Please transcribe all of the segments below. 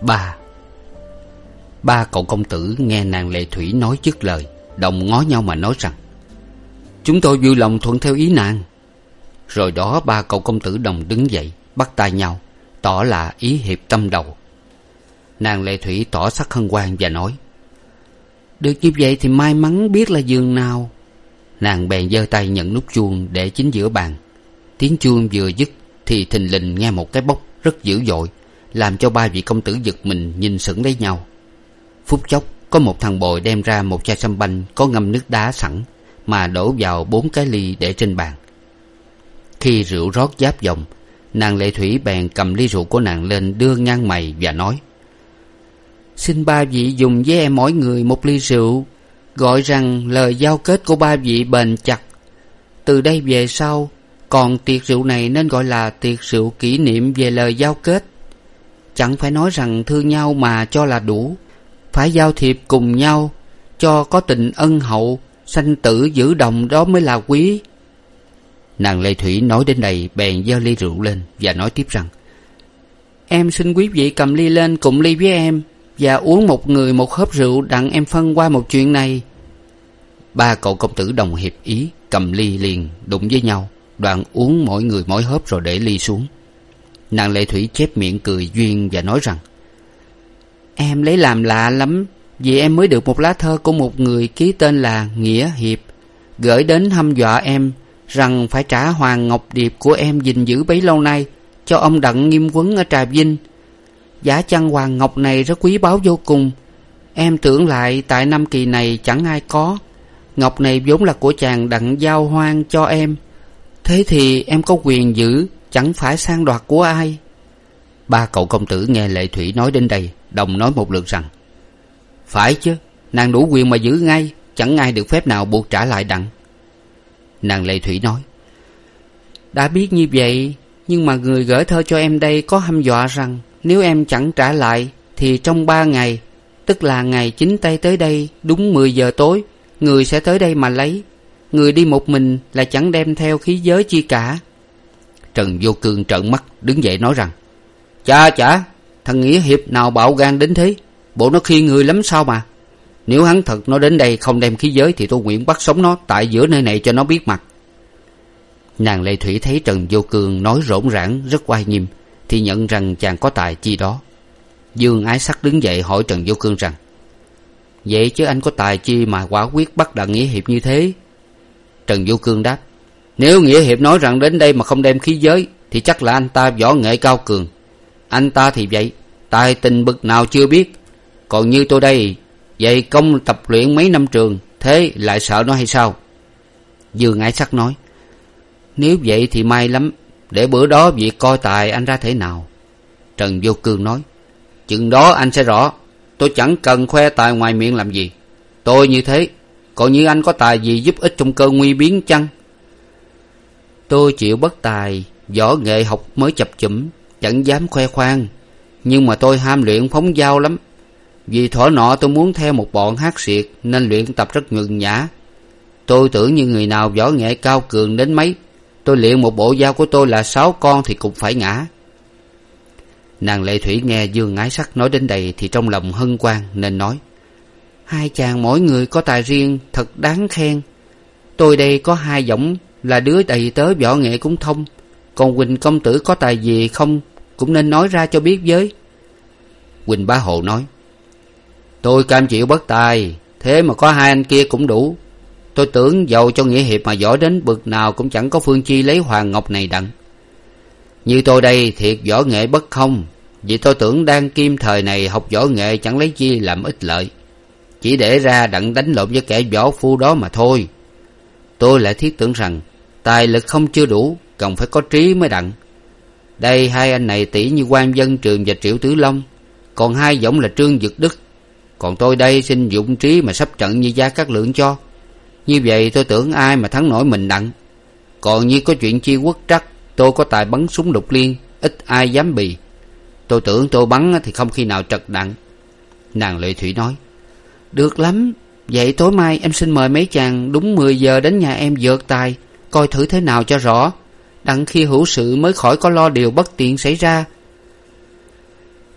Ba. Ba cậu công tử nghe nàng lệ thủy nói dứt lời, Đồng ngó nhau mà nói rằng, Chúng tôi vui lòng thuận theo ý nàng. Rồi đó ba cậu công tử đồng đứng dậy, Bắt tay nhau, Tỏ là ý hiệp tâm đầu. Nàng lệ thủy tỏ sắc hân hoan và nói, Được như vậy thì may mắn biết là giường nào. Nàng bèn giơ tay nhận nút chuông để chính giữa bàn. Tiếng chuông vừa dứt Thì thình lình nghe một cái bốc rất dữ dội làm cho ba vị công tử giật mình nhìn sững lấy nhau. Phút chốc, có một thằng bồi đem ra một chai sâm banh có ngâm nước đá sẵn mà đổ vào bốn cái ly để trên bàn. Khi rượu rót giáp dòng, nàng lệ thủy bèn cầm ly rượu của nàng lên đưa ngang mày và nói, xin ba vị dùng với em mỗi người một ly rượu, gọi rằng lời giao kết của ba vị bền chặt. Từ đây về sau, còn tiệc rượu này nên gọi là tiệc rượu kỷ niệm về lời giao kết chẳng phải nói rằng thương nhau mà cho là đủ. Phải giao thiệp cùng nhau, cho có tình ân hậu, sanh tử giữ đồng đó mới là quý. Nàng lệ thủy nói đến đây, bèn giơ ly rượu lên và nói tiếp rằng, em xin quý vị cầm ly lên cùng ly với em và uống một người một hớp rượu đặng em phân qua một chuyện này. Ba cậu công tử đồng hiệp ý, cầm ly liền đụng với nhau đoạn uống mỗi người mỗi hớp rồi để ly xuống nàng lệ thủy chép miệng cười duyên và nói rằng, em lấy làm lạ lắm, vì em mới được một lá thơ của một người ký tên là nghĩa hiệp. Gửi đến hăm dọa em rằng phải trả hoàng ngọc điệp của em gìn giữ bấy lâu nay cho ông đặng nghiêm quấn ở trà vinh. Giả chăng hoàng ngọc này rất quý báu vô cùng. Em tưởng lại tại năm kỳ này chẳng ai có. Ngọc này vốn là của chàng đặng giao hoan cho em. Thế thì em có quyền giữ chẳng phải sang đoạt của ai. Ba cậu công tử nghe lệ thủy nói đến đây, đồng nói một lượt rằng, phải chứ, nàng đủ quyền mà giữ ngay, chẳng ai được phép nào buộc trả lại đặng. Nàng lệ thủy nói, đã biết như vậy, nhưng mà người gửi thơ cho em đây có hăm dọa rằng nếu em chẳng trả lại thì trong ba ngày, tức là ngày chín tây tới đây, đúng mười giờ tối, người sẽ tới đây mà lấy. Người đi một mình là chẳng đem theo khí giới chi cả trần vô cương trợn mắt, đứng dậy nói rằng chà chả thằng nghĩa hiệp nào bạo gan đến thế? Bộ nó khi người lắm sao mà? Nếu hắn thật nó đến đây không đem khí giới thì tôi nguyện bắt sống nó tại giữa nơi này cho nó biết mặt. Nàng lệ thủy thấy trần vô cương nói rỗn rãng, rất oai nghiêm, thì nhận rằng chàng có tài chi đó. Dương ái sắc đứng dậy hỏi trần vô cương rằng, vậy chứ anh có tài chi mà quả quyết bắt đặng nghĩa hiệp như thế? Trần vô cương đáp nếu nghĩa hiệp nói rằng đến đây mà không đem khí giới, thì chắc là anh ta võ nghệ cao cường. Anh ta thì vậy, tài tình bực nào chưa biết. Còn như tôi đây, dạy công tập luyện mấy năm trường, thế lại sợ nó hay sao? Dương ái sắc nói, nếu vậy thì may lắm, để bữa đó việc coi tài anh ra thế nào? Trần vô cương nói, chừng đó anh sẽ rõ, tôi chẳng cần khoe tài ngoài miệng làm gì. Tôi như thế còn như anh có tài gì giúp ích trong cơn nguy biến chăng? Tôi chịu bất tài, võ nghệ học mới chập chụm chẳng dám khoe khoang. Nhưng mà tôi ham luyện phóng dao lắm. Vì thuở nọ tôi muốn theo một bọn hát xiệt nên luyện tập rất nhuần nhã. Tôi tưởng như người nào võ nghệ cao cường đến mấy, tôi luyện một bộ dao của tôi là sáu con thì cũng phải ngã. Nàng lệ thủy nghe dương ái sắc nói đến đây thì trong lòng hân hoan nên nói, hai chàng mỗi người có tài riêng, thật đáng khen. Tôi đây có hai giọng là đứa đầy tớ võ nghệ cũng thông. Còn quỳnh công tử có tài gì không, cũng nên nói ra cho biết với. Quỳnh bá hộ nói, tôi cam chịu bất tài, thế mà có hai anh kia cũng đủ. Tôi tưởng giàu cho nghĩa hiệp mà giỏi đến bực nào cũng chẳng có phương chi lấy hoàng ngọc này đặng. Như tôi đây thiệt võ nghệ bất không vì tôi tưởng đang kim thời này học võ nghệ chẳng lấy chi làm ích lợi. Chỉ để ra đặng đánh lộn với kẻ võ phu đó mà thôi. Tôi lại thiết tưởng rằng tài lực không chưa đủ, cần phải có trí mới đặng. Đây hai anh này tỷ như quan dân trường và triệu tử long, còn hai võng là trương dực đức. Còn tôi đây xin dụng trí mà sắp trận như gia cát lượng cho. Như vậy tôi tưởng ai mà thắng nổi mình đặng còn như có chuyện chi quốc trắc, tôi có tài bắn súng lục liên, ít ai dám bì. Tôi tưởng tôi bắn thì không khi nào trật đặng. Nàng lệ thủy nói, được lắm, vậy tối mai em xin mời mấy chàng đúng mười giờ đến nhà em dượt tài coi thử thế nào cho rõ, đặng khi hữu sự mới khỏi có lo điều bất tiện xảy ra.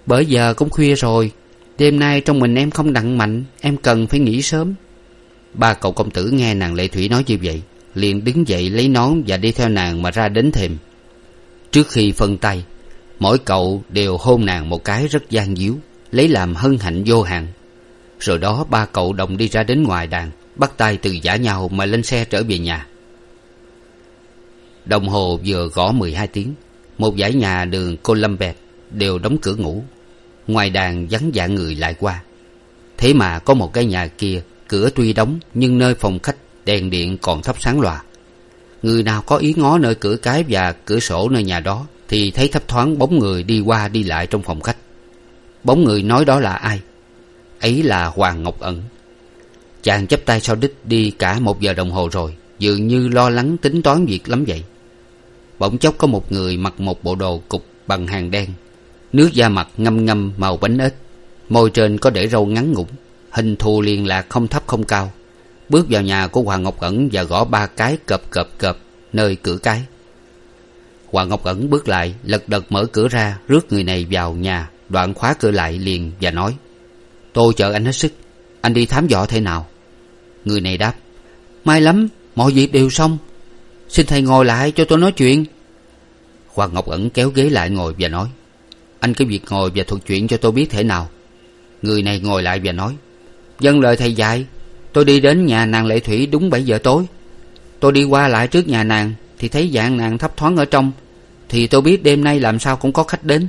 Bởi giờ cũng khuya rồi, đêm nay trong mình em không đặng mạnh, em cần phải nghỉ sớm. Ba cậu công tử nghe nàng lệ thủy nói như vậy, liền đứng dậy lấy nón và đi theo nàng mà ra đến thềm. Trước khi phân tay, mỗi cậu đều hôn nàng một cái rất gian díu, lấy làm hân hạnh vô hạn. Rồi đó ba cậu đồng đi ra đến ngoài đàn, bắt tay từ giả nhau mà lên xe trở về nhà đồng hồ vừa gõ mười hai tiếng, một dãy nhà đường columbet đều đóng cửa ngủ. Ngoài đàn vắng dạng người lại qua. Thế mà có một cái nhà kia, cửa tuy đóng nhưng nơi phòng khách, đèn điện còn thắp sáng lòa. Người nào có ý ngó nơi cửa cái và cửa sổ nơi nhà đó thì thấy thấp thoáng bóng người đi qua đi lại trong phòng khách. Bóng người nói đó là ai? Ấy là hoàng ngọc ẩn. Chàng chắp tay sau đích đi cả một giờ đồng hồ rồi, dường như lo lắng tính toán việc lắm vậy bỗng chốc có một người mặc một bộ đồ cục bằng hàng đen. Nước da mặt ngâm ngâm màu bánh ếch. Môi trên có để râu ngắn ngủn. Hình thù liền lạc không thấp không cao. Bước vào nhà của hoàng ngọc ẩn và gõ ba cái cợp cợp cợp nơi cửa cái. Hoàng ngọc ẩn bước lại, lật đật mở cửa ra, rước người này vào nhà. Đoạn khóa cửa lại liền và nói, tôi chờ anh hết sức. Anh đi thám dò thế nào? Người này đáp, may lắm, mọi việc đều xong xin thầy ngồi lại cho tôi nói chuyện. Hoàng ngọc ẩn kéo ghế lại ngồi và nói, anh cứ việc ngồi và thuật chuyện cho tôi biết thế nào. Người này ngồi lại và nói vâng lời thầy dạy. Tôi đi đến nhà nàng lệ thủy đúng bảy giờ tối. Tôi đi qua lại trước nhà nàng thì thấy dạng nàng thấp thoáng ở trong. Thì tôi biết đêm nay làm sao cũng có khách đến.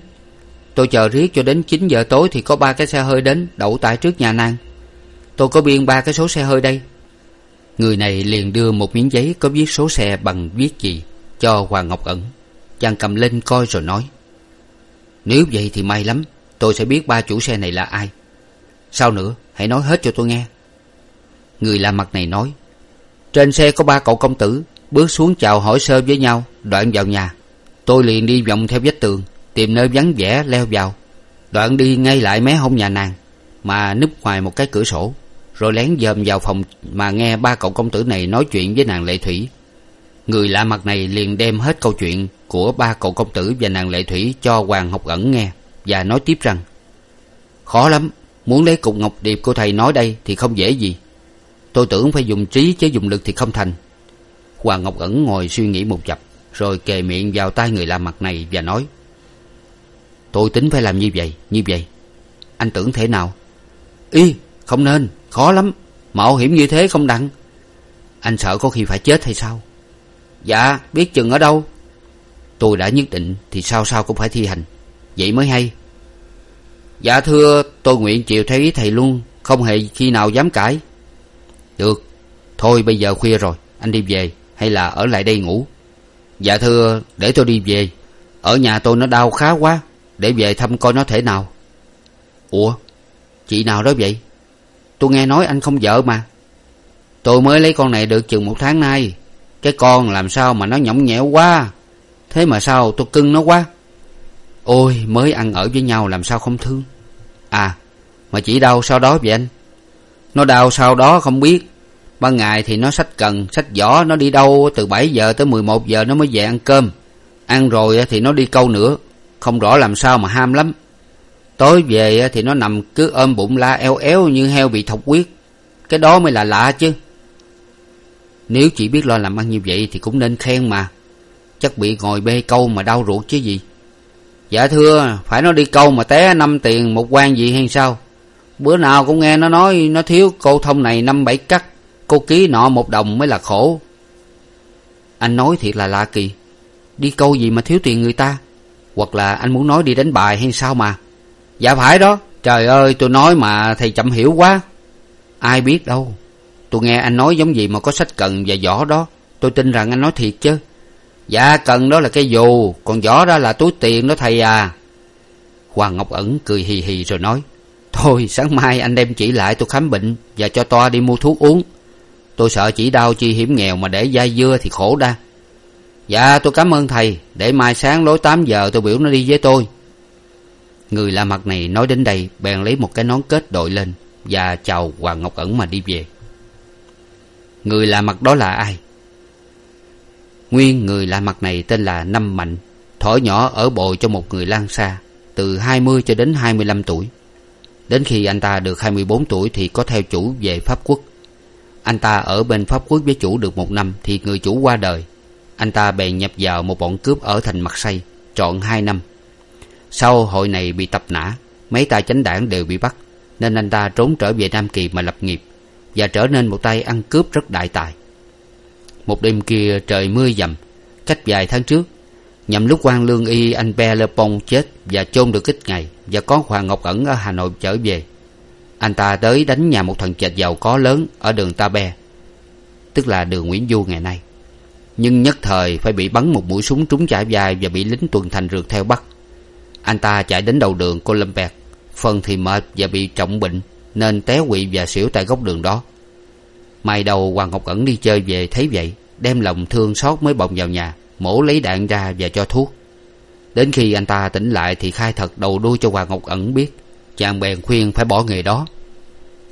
Tôi chờ riết cho đến chín giờ tối thì có ba cái xe hơi đến đậu tại trước nhà nàng. Tôi có biên ba cái số xe hơi đây người này liền đưa một miếng giấy có viết số xe bằng viết gì cho hoàng ngọc ẩn. Chàng cầm lên coi rồi nói, nếu vậy thì may lắm, tôi sẽ biết ba chủ xe này là ai. Sao nữa, hãy nói hết cho tôi nghe. Người lạ mặt này nói, trên xe có ba cậu công tử, bước xuống chào hỏi sơ với nhau, đoạn vào nhà. Tôi liền đi vòng theo vách tường, tìm nơi vắng vẻ leo vào. Đoạn đi ngay lại mé hông nhà nàng, mà núp ngoài một cái cửa sổ rồi lén dòm vào phòng mà nghe ba cậu công tử này nói chuyện với nàng lệ thủy. Người lạ mặt này liền đem hết câu chuyện của ba cậu công tử và nàng lệ thủy cho hoàng học ẩn nghe và nói tiếp rằng, khó lắm, muốn lấy cục ngọc điệp của thầy nói đây thì không dễ gì. Tôi tưởng phải dùng trí chứ dùng lực thì không thành. Hoàng ngọc ẩn ngồi suy nghĩ một chập, rồi kề miệng vào tai người lạ mặt này và nói, tôi tính phải làm như vậy như vậy. Anh tưởng thế nào? Y không nên, khó lắm. Mạo hiểm như thế không đặng. Anh sợ có khi phải chết hay sao? Dạ biết chừng ở đâu. Tôi đã nhất định thì sao sao cũng phải thi hành. Vậy mới hay. Dạ thưa, tôi nguyện chịu theo ý thầy luôn. Không hề khi nào dám cãi. Được. Thôi bây giờ khuya rồi. Anh đi về hay là ở lại đây ngủ? Dạ thưa, để tôi đi về. Ở nhà tôi nó đau khá quá. Để về thăm coi nó thể nào. Ủa? Chị nào đó vậy? Tôi nghe nói anh không vợ mà. Tôi mới lấy con này được chừng một tháng nay. Cái con làm sao mà nó nhõng nhẽo quá? Thế mà sao tôi cưng nó quá? Ôi, mới ăn ở với nhau làm sao không thương? À mà chỉ đau sau đó vậy anh. Nó đau sau đó không biết. Ban ngày thì nó xách cần xách giỏ nó đi đâu từ bảy giờ tới mười một giờ nó mới về ăn cơm. Ăn rồi thì nó đi câu nữa. Không rõ làm sao mà ham lắm tối về thì nó nằm cứ ôm bụng la eo éo như heo bị thọc huyết. Cái đó mới là lạ chứ. Nếu chị biết lo làm ăn như vậy thì cũng nên khen mà. Chắc bị ngồi bê câu mà đau ruột chứ gì. Dạ thưa, phải nó đi câu mà té năm tiền một quan gì hay sao? Bữa nào cũng nghe nó nói, nó thiếu cô thông này năm bảy cắt. Cô ký nọ một đồng mới là khổ. Anh nói thiệt là lạ kỳ. Đi câu gì mà thiếu tiền người ta? Hoặc là anh muốn nói đi đánh bài hay sao mà? Dạ phải đó. Trời ơi, tôi nói mà thầy chậm hiểu quá. Ai biết đâu. Tôi nghe anh nói giống gì mà có sách cần và giỏ đó. Tôi tin rằng anh nói thiệt chứ. Dạ cần đó là cái dù. Còn giỏ đó là túi tiền đó thầy à. Hoàng ngọc ẩn cười hì hì rồi nói, thôi, sáng mai anh đem chỉ lại tôi khám bệnh và cho toa đi mua thuốc uống. Tôi sợ chỉ đau chi hiểm nghèo mà để dai dưa thì khổ đa. Dạ tôi cảm ơn thầy. Để mai sáng lối tám giờ tôi biểu nó đi với tôi người lạ mặt này nói đến đây, bèn lấy một cái nón kết đội lên và chào hoàng ngọc ẩn mà đi về. Người lạ mặt đó là ai? Nguyên người lạ mặt này tên là năm mạnh, thỏ nhỏ ở bồi cho một người lang xa, từ hai mươi cho đến hai mươi lăm tuổi. Đến khi anh ta được hai mươi bốn tuổi thì có theo chủ về pháp quốc. Anh ta ở bên pháp quốc với chủ được một năm thì người chủ qua đời. Anh ta bèn nhập vào một bọn cướp ở thành mặt say, trọn hai năm sau hội này bị tập nã, mấy tay chánh đảng đều bị bắt, nên anh ta trốn trở về nam kỳ mà lập nghiệp, và trở nên một tay ăn cướp rất đại tài. Một đêm kia trời mưa dầm, cách vài tháng trước, nhằm lúc quan lương y anh pe le pong chết và chôn được ít ngày và có hoàng ngọc ẩn ở hà nội trở về, anh ta tới đánh nhà một thằng chệch giàu có lớn ở đường ta be, tức là đường nguyễn du ngày nay. Nhưng nhất thời phải bị bắn một mũi súng trúng chải vai và bị lính tuần thành rượt theo bắt anh ta chạy đến đầu đường columbet phần thì mệt và bị trọng bệnh, nên té quỵ và xỉu tại góc đường đó. Mai đầu hoàng ngọc ẩn đi chơi về thấy vậy, đem lòng thương xót mới bồng vào nhà, mổ lấy đạn ra và cho thuốc. Đến khi anh ta tỉnh lại thì khai thật đầu đuôi cho hoàng ngọc ẩn biết, chàng bèn khuyên phải bỏ nghề đó.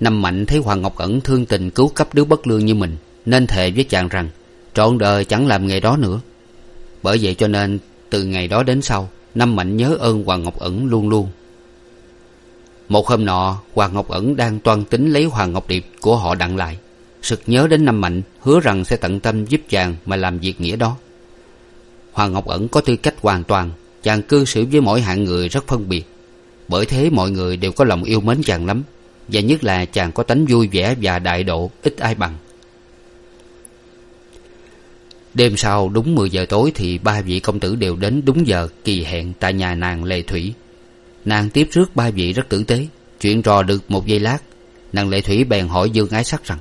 Năm mạnh thấy hoàng ngọc ẩn thương tình cứu cấp đứa bất lương như mình, nên thề với chàng rằng, trọn đời chẳng làm nghề đó nữa. Bởi vậy cho nên từ ngày đó đến sau năm mạnh nhớ ơn hoàng ngọc ẩn luôn luôn. Một hôm nọ, hoàng ngọc ẩn đang toan tính lấy hoàng ngọc điệp của họ đặng lại. Sực nhớ đến năm mạnh hứa rằng sẽ tận tâm giúp chàng mà làm việc nghĩa đó. Hoàng ngọc ẩn có tư cách hoàn toàn, chàng cư xử với mỗi hạng người rất phân biệt. Bởi thế mọi người đều có lòng yêu mến chàng lắm, và nhất là chàng có tánh vui vẻ và đại độ, ít ai bằng đêm sau, đúng mười giờ tối thì ba vị công tử đều đến đúng giờ kỳ hẹn tại nhà nàng lệ thủy. Nàng tiếp rước ba vị rất tử tế, chuyện trò được một giây lát, nàng lệ thủy bèn hỏi dương ái sắc rằng,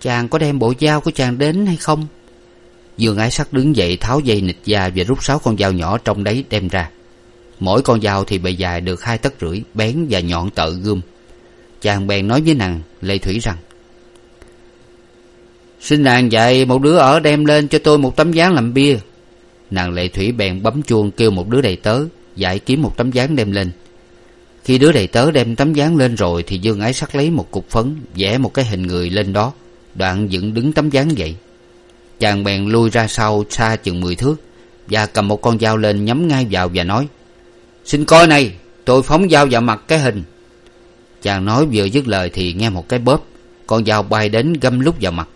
chàng có đem bộ dao của chàng đến hay không? Dương ái sắc đứng dậy tháo dây nịt da và rút sáu con dao nhỏ trong đấy đem ra. Mỗi con dao thì bề dài được hai tấc rưỡi, bén và nhọn tợ gươm. Chàng bèn nói với nàng lệ thủy rằng xin nàng dạy một đứa ở đem lên cho tôi một tấm ván làm bia. Nàng lệ thủy bèn bấm chuông kêu một đứa đầy tớ dạy kiếm một tấm ván đem lên. Khi đứa đầy tớ đem tấm ván lên rồi thì dương ái sắc lấy một cục phấn, vẽ một cái hình người lên đó, đoạn dựng đứng tấm ván vậy chàng bèn lui ra sau xa chừng mười thước và cầm một con dao lên nhắm ngay vào và nói, xin coi này, tôi phóng dao vào mặt cái hình. Chàng nói vừa dứt lời thì nghe một cái bóp, con dao bay đến găm lúc vào mặt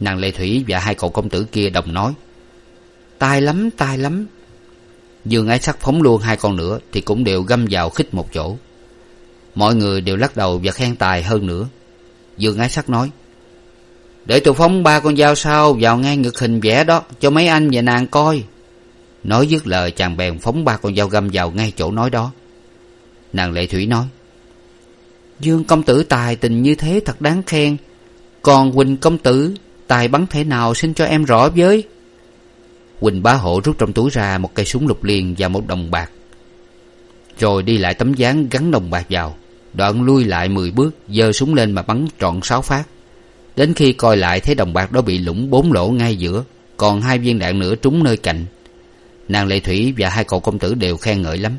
nàng lệ thủy và hai cậu công tử kia đồng nói, tai lắm tai lắm. Dương ái sắc phóng luôn hai con nữa thì cũng đều găm vào khích một chỗ. Mọi người đều lắc đầu và khen tài hơn nữa. Dương ái sắc nói, để tôi phóng ba con dao sau vào ngay ngực hình vẽ đó cho mấy anh và nàng coi. Nói dứt lời, chàng bèn phóng ba con dao găm vào ngay chỗ nói đó. Nàng lệ thủy nói, dương công tử tài tình như thế thật đáng khen, còn huỳnh công tử tài bắn thể nào xin cho em rõ với. Huỳnh bá hộ rút trong túi ra một cây súng lục liền và một đồng bạc. Rồi đi lại tấm dáng gắn đồng bạc vào. Đoạn lui lại mười bước, giơ súng lên mà bắn trọn sáu phát. Đến khi coi lại thấy đồng bạc đó bị lủng bốn lỗ ngay giữa, còn hai viên đạn nữa trúng nơi cạnh. Nàng lệ thủy và hai cậu công tử đều khen ngợi lắm.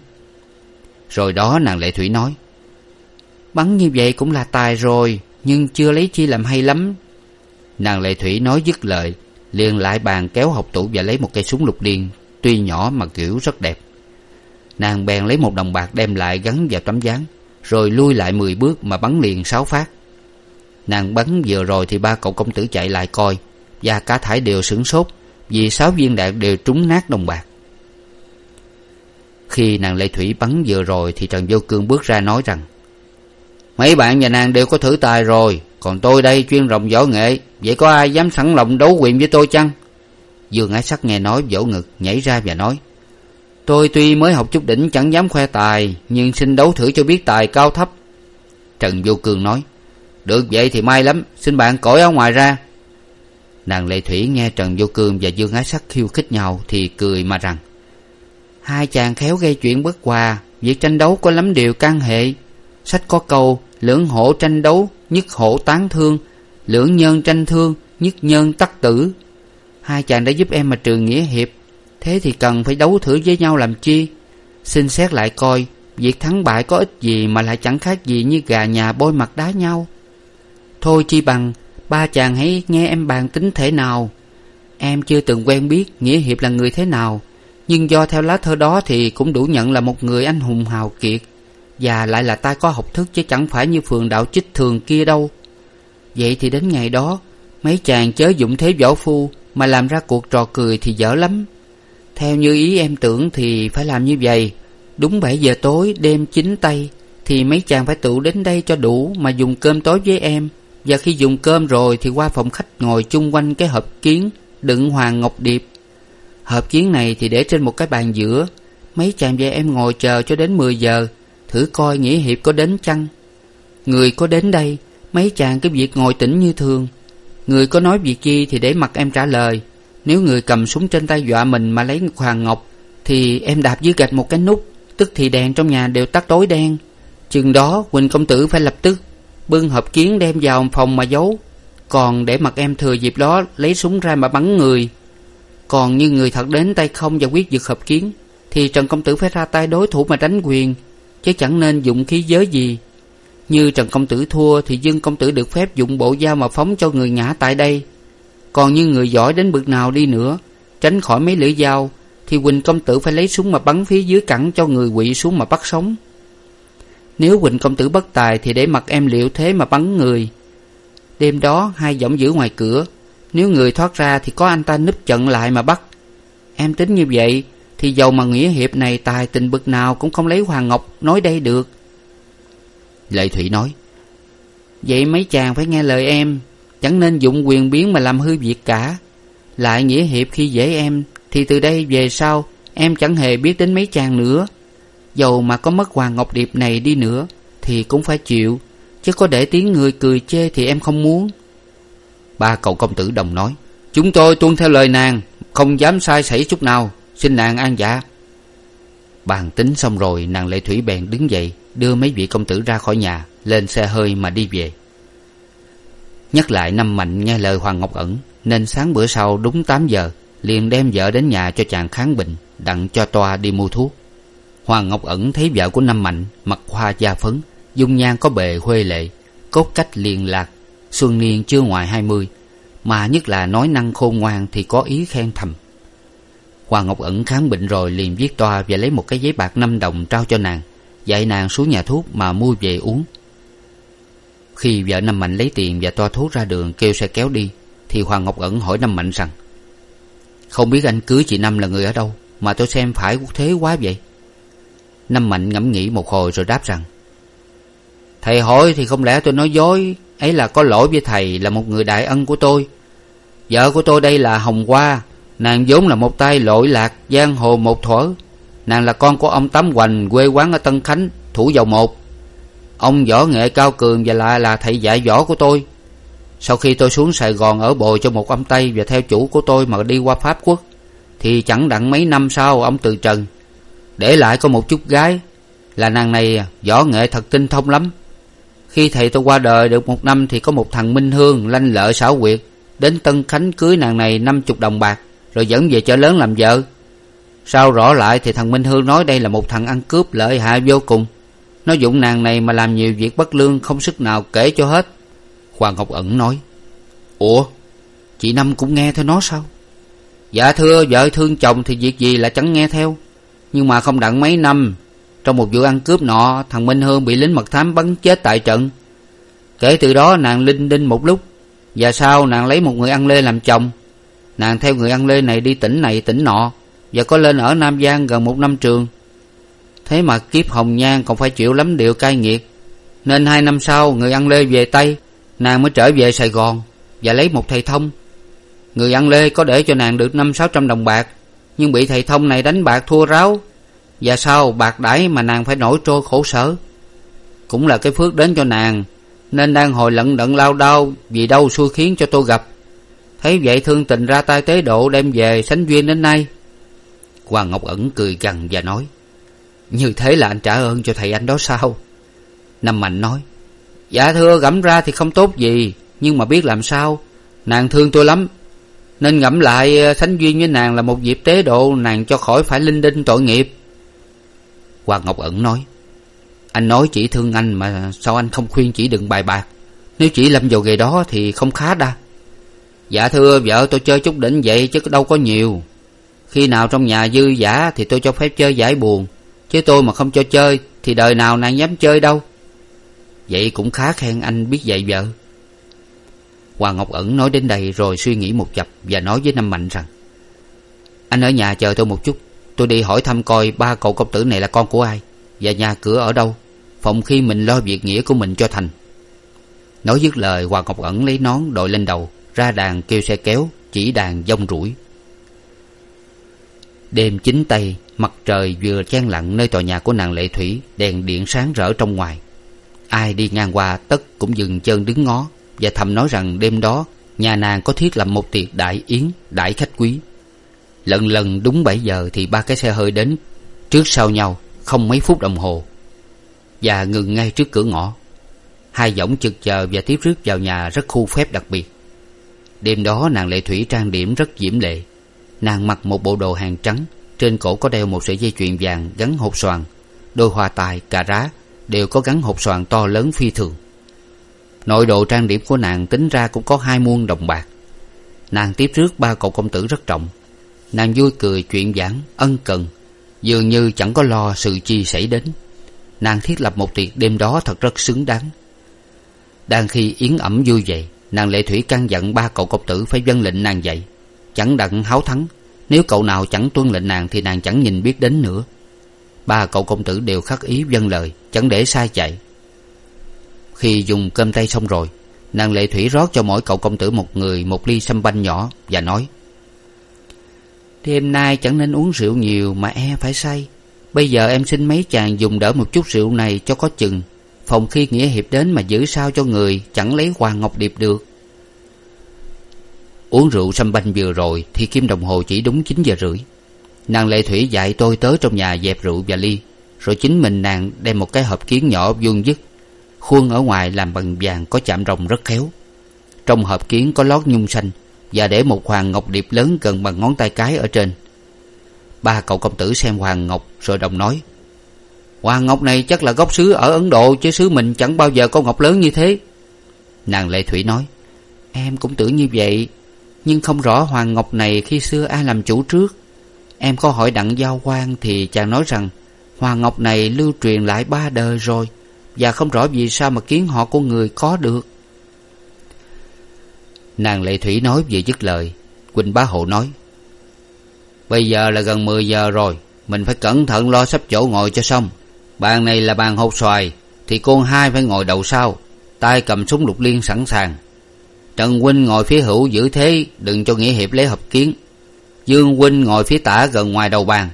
Rồi đó nàng lệ thủy nói, bắn như vậy cũng là tài rồi, nhưng chưa lấy chi làm hay lắm nàng lệ thủy nói dứt lời, liền lại bàn kéo học tủ và lấy một cây súng lục điên, tuy nhỏ mà kiểu rất đẹp. Nàng bèn lấy một đồng bạc đem lại gắn vào tấm ván rồi lui lại mười bước mà bắn liền sáu phát. Nàng bắn vừa rồi thì ba cậu công tử chạy lại coi, và cả thải đều sửng sốt vì sáu viên đạn đều trúng nát đồng bạc. Khi nàng lệ thủy bắn vừa rồi thì trần vô cương bước ra nói rằng mấy bạn và nàng đều có thử tài rồi. Còn tôi đây chuyên rộng võ nghệ. Vậy có ai dám sẵn lòng đấu quyền với tôi chăng? Dương ái sắc nghe nói vỗ ngực, nhảy ra và nói, tôi tuy mới học chút đỉnh chẳng dám khoe tài, nhưng xin đấu thử cho biết tài cao thấp. Trần vô cương nói, được vậy thì may lắm, xin bạn cởi áo ngoài ra. Nàng lệ thủy nghe trần vô cương và dương ái sắc khiêu khích nhau thì cười mà rằng, hai chàng khéo gây chuyện bất hòa, việc tranh đấu có lắm điều can hệ. Sách có câu lưỡng hổ tranh đấu, nhất hổ tán thương, lưỡng nhân tranh thương, nhất nhân tắc tử. Hai chàng đã giúp em mà trường nghĩa hiệp, thế thì cần phải đấu thử với nhau làm chi? Xin xét lại coi, việc thắng bại có ích gì mà lại chẳng khác gì như gà nhà bôi mặt đá nhau? Thôi chi bằng, ba chàng hãy nghe em bàn tính thể nào. Em chưa từng quen biết nghĩa hiệp là người thế nào, nhưng do theo lá thơ đó thì cũng đủ nhận là một người anh hùng hào kiệt và lại là ta có học thức chứ chẳng phải như phường đạo chích thường kia đâu. Vậy thì đến ngày đó, mấy chàng chớ dụng thế võ phu mà làm ra cuộc trò cười thì dở lắm. Theo như ý em tưởng thì phải làm như vậy. Đúng bảy giờ tối, đêm chín tây, thì mấy chàng phải tụ đến đây cho đủ mà dùng cơm tối với em. Và khi dùng cơm rồi thì qua phòng khách ngồi chung quanh cái hộp kiến, đựng hoàng ngọc điệp. Hộp kiến này thì để trên một cái bàn giữa. Mấy chàng và em ngồi chờ cho đến mười giờ thử coi nghĩa hiệp có đến chăng? Người có đến đây, mấy chàng cứ việc ngồi tĩnh như thường. Người có nói việc chi thì để mặc em trả lời. Nếu người cầm súng trên tay dọa mình mà lấy hoàng ngọc, thì em đạp dưới gạch một cái nút, tức thì đèn trong nhà đều tắt tối đen. Chừng đó huỳnh công tử phải lập tức bưng hộp kiến đem vào phòng mà giấu. Còn để mặc em thừa dịp đó lấy súng ra mà bắn người. Còn như người thật đến tay không và quyết giật hộp kiến, thì trần công tử phải ra tay đối thủ mà đánh quyền chứ chẳng nên dụng khí giới gì. Như trần công tử thua thì dương công tử được phép dụng bộ dao mà phóng cho người ngã tại đây. Còn như người giỏi đến bực nào đi nữa, tránh khỏi mấy lưỡi dao, thì huỳnh công tử phải lấy súng mà bắn phía dưới cẳng cho người quỵ xuống mà bắt sống. Nếu huỳnh công tử bất tài thì để mặc em liệu thế mà bắn người. Đêm đó, hai giọng giữ ngoài cửa. Nếu người thoát ra thì có anh ta núp trận lại mà bắt. Em tính như vậy thì dầu mà nghĩa hiệp này tài tình bực nào cũng không lấy hoàng ngọc nói đây được. Lệ thủy nói, vậy mấy chàng phải nghe lời em, chẳng nên dụng quyền biến mà làm hư việc cả. Lại nghĩa hiệp khi dễ em, thì từ đây về sau, em chẳng hề biết đến mấy chàng nữa. Dầu mà có mất hoàng ngọc điệp này đi nữa, thì cũng phải chịu, chứ có để tiếng người cười chê thì em không muốn. Ba cậu công tử đồng nói, chúng tôi tuân theo lời nàng, không dám sai sẩy chút nào xin nàng an dạ. Bàn tính xong rồi, nàng lệ thủy bèn đứng dậy, đưa mấy vị công tử ra khỏi nhà, lên xe hơi mà đi về. Nhắc lại năm mạnh nghe lời hoàng ngọc ẩn, nên sáng bữa sau đúng tám giờ, liền đem vợ đến nhà cho chàng kháng bệnh đặng cho toa đi mua thuốc. Hoàng ngọc ẩn thấy vợ của năm mạnh mặc hoa da phấn, dung nhan có bề huê lệ, cốt cách liền lạc, xuân niên chưa ngoài hai mươi, mà nhất là nói năng khôn ngoan thì có ý khen thầm hoàng ngọc ẩn khám bệnh rồi liền viết toa và lấy một cái giấy bạc năm đồng trao cho nàng, dạy nàng xuống nhà thuốc mà mua về uống. Khi vợ năm mạnh lấy tiền và toa thuốc ra đường kêu xe kéo đi, thì hoàng ngọc ẩn hỏi năm mạnh rằng, không biết anh cưới chị năm là người ở đâu mà tôi xem phải quốc thế quá vậy? Năm mạnh ngẫm nghĩ một hồi rồi đáp rằng, thầy hỏi thì không lẽ tôi nói dối, ấy là có lỗi với thầy là một người đại ân của tôi. Vợ của tôi đây là hồng hoa nàng vốn là một tay lội lạc giang hồ một thuở. Nàng là con của ông tấm hoành quê quán ở tân khánh, thủ dầu một. Ông võ nghệ cao cường và lại là thầy dạy võ của tôi. Sau khi tôi xuống sài gòn ở bồi cho một ông tây và theo chủ của tôi mà đi qua pháp quốc, thì chẳng đặng mấy năm sau ông từ trần. Để lại có một chút gái. Là nàng này võ nghệ thật tinh thông lắm. Khi thầy tôi qua đời được một năm thì có một thằng minh hương lanh lợi xảo quyệt đến tân khánh cưới nàng này năm chục đồng bạc rồi dẫn về chợ lớn làm vợ. Sau rõ lại thì thằng minh hương nói đây là một thằng ăn cướp lợi hại vô cùng. Nó dụng nàng này mà làm nhiều việc bất lương không sức nào kể cho hết. Hoàng ngọc ẩn nói, ủa, chị năm cũng nghe theo nó sao? Dạ thưa, vợ thương chồng thì việc gì là chẳng nghe theo. Nhưng mà không đặng mấy năm, trong một vụ ăn cướp nọ, thằng minh hương bị lính mật thám bắn chết tại trận. Kể từ đó nàng linh đinh một lúc, và sau nàng lấy một người ăn lê làm chồng nàng theo người ăn lê này đi tỉnh này tỉnh nọ, và có lên ở nam giang gần một năm trường. Thế mà kiếp hồng nhan còn phải chịu lắm điều cay nghiệt. Nên hai năm sau, người ăn lê về tây, nàng mới trở về sài gòn và lấy một thầy thông. Người ăn lê có để cho nàng được năm sáu trăm đồng bạc, nhưng bị thầy thông này đánh bạc thua ráo, và sau bạc đãi mà nàng phải nổi trôi khổ sở. Cũng là cái phước đến cho nàng, nên đang hồi lận đận lao đao vì đâu xui khiến cho tôi gặp thấy vậy thương tình ra tay tế độ đem về sánh duyên đến nay. Hoàng ngọc ẩn cười gằn và nói, như thế là anh trả ơn cho thầy anh đó sao? Năm mạnh nói dạ thưa, gẫm ra thì không tốt gì, nhưng mà biết làm sao? Nàng thương tôi lắm, nên ngẫm lại ờ, sánh duyên với nàng là một dịp tế độ nàng cho khỏi phải linh đinh tội nghiệp. Hoàng ngọc ẩn nói, anh nói chỉ thương anh mà sao anh không khuyên chỉ đừng bài bạc? Nếu chỉ lâm vào nghề đó thì không khá đa dạ thưa, vợ tôi chơi chút đỉnh vậy chứ đâu có nhiều. Khi nào trong nhà dư giả thì tôi cho phép chơi giải buồn. Chứ tôi mà không cho chơi thì đời nào nàng dám chơi đâu. Vậy cũng khá khen anh biết dạy vợ. Hoàng ngọc ẩn nói đến đây rồi suy nghĩ một chập và nói với năm mạnh rằng, anh ở nhà chờ tôi một chút. Tôi đi hỏi thăm coi ba cậu công tử này là con của ai và nhà cửa ở đâu, phòng khi mình lo việc nghĩa của mình cho thành. Nói dứt lời, hoàng ngọc ẩn lấy nón đội lên đầu ra đàn kêu xe kéo, chỉ đàn dông rủi. Đêm chín tây, mặt trời vừa chan lặn nơi tòa nhà của nàng lệ thủy, đèn điện sáng rỡ trong ngoài. Ai đi ngang qua, tất cũng dừng chân đứng ngó và thầm nói rằng đêm đó, nhà nàng có thiết làm một tiệc đại yến, đại khách quý. Lần lần đúng bảy giờ thì ba cái xe hơi đến trước sau nhau, không mấy phút đồng hồ, và ngừng ngay trước cửa ngõ. Hai võng chực chờ và tiếp rước vào nhà rất khu phép đặc biệt đêm đó nàng lệ thủy trang điểm rất diễm lệ. Nàng mặc một bộ đồ hàng trắng, trên cổ có đeo một sợi dây chuyền vàng gắn hột xoàn. Đôi hoa tài cà rá đều có gắn hột xoàn to lớn phi thường. Nội đồ trang điểm của nàng tính ra cũng có hai muôn đồng bạc. Nàng tiếp rước ba cậu công tử rất trọng. Nàng vui cười chuyện giảng, ân cần. Dường như chẳng có lo sự chi xảy đến. Nàng thiết lập một tiệc đêm đó thật rất xứng đáng. Đang khi yến ẩm vui vậy nàng lệ thủy căn dặn ba cậu công tử phải vâng lệnh nàng dạy chẳng đặng háo thắng. Nếu cậu nào chẳng tuân lệnh nàng thì nàng chẳng nhìn biết đến nữa. Ba cậu công tử đều khắc ý vâng lời, chẳng để sai chạy. Khi dùng cơm tay xong rồi, nàng lệ thủy rót cho mỗi cậu công tử một người một ly sâm banh nhỏ và nói, đêm nay chẳng nên uống rượu nhiều mà e phải say. Bây giờ em xin mấy chàng dùng đỡ một chút rượu này cho có chừng phòng khi nghĩa hiệp đến mà giữ sao cho người, chẳng lấy hoàng ngọc điệp được. Uống rượu sâm banh vừa rồi, thì kim đồng hồ chỉ đúng chín giờ rưỡi. Nàng lệ thủy dạy tôi tới trong nhà dẹp rượu và ly, rồi chính mình nàng đem một cái hộp kiến nhỏ vuông vức khuôn ở ngoài làm bằng vàng có chạm rồng rất khéo. Trong hộp kiến có lót nhung xanh, và để một hoàng ngọc điệp lớn gần bằng ngón tay cái ở trên. Ba cậu công tử xem hoàng ngọc, rồi đồng nói hoàng ngọc này chắc là gốc xứ ở ấn độ, chứ xứ mình chẳng bao giờ có ngọc lớn như thế. Nàng lệ thủy nói, em cũng tưởng như vậy, nhưng không rõ hoàng ngọc này khi xưa ai làm chủ trước. Em có hỏi đặng giao quan thì chàng nói rằng hoàng ngọc này lưu truyền lại ba đời rồi, và không rõ vì sao mà kiến họ của người có được. Nàng lệ thủy nói vừa dứt lời, quỳnh bá hộ nói, bây giờ là gần mười giờ rồi, mình phải cẩn thận lo sắp chỗ ngồi cho xong bàn này là bàn hột xoài, thì con hai phải ngồi đầu sau, tay cầm súng lục liên sẵn sàng. Trần huynh ngồi phía hữu giữ thế, đừng cho nghĩa hiệp lấy hộp kiến. Dương huynh ngồi phía tả gần ngoài đầu bàn,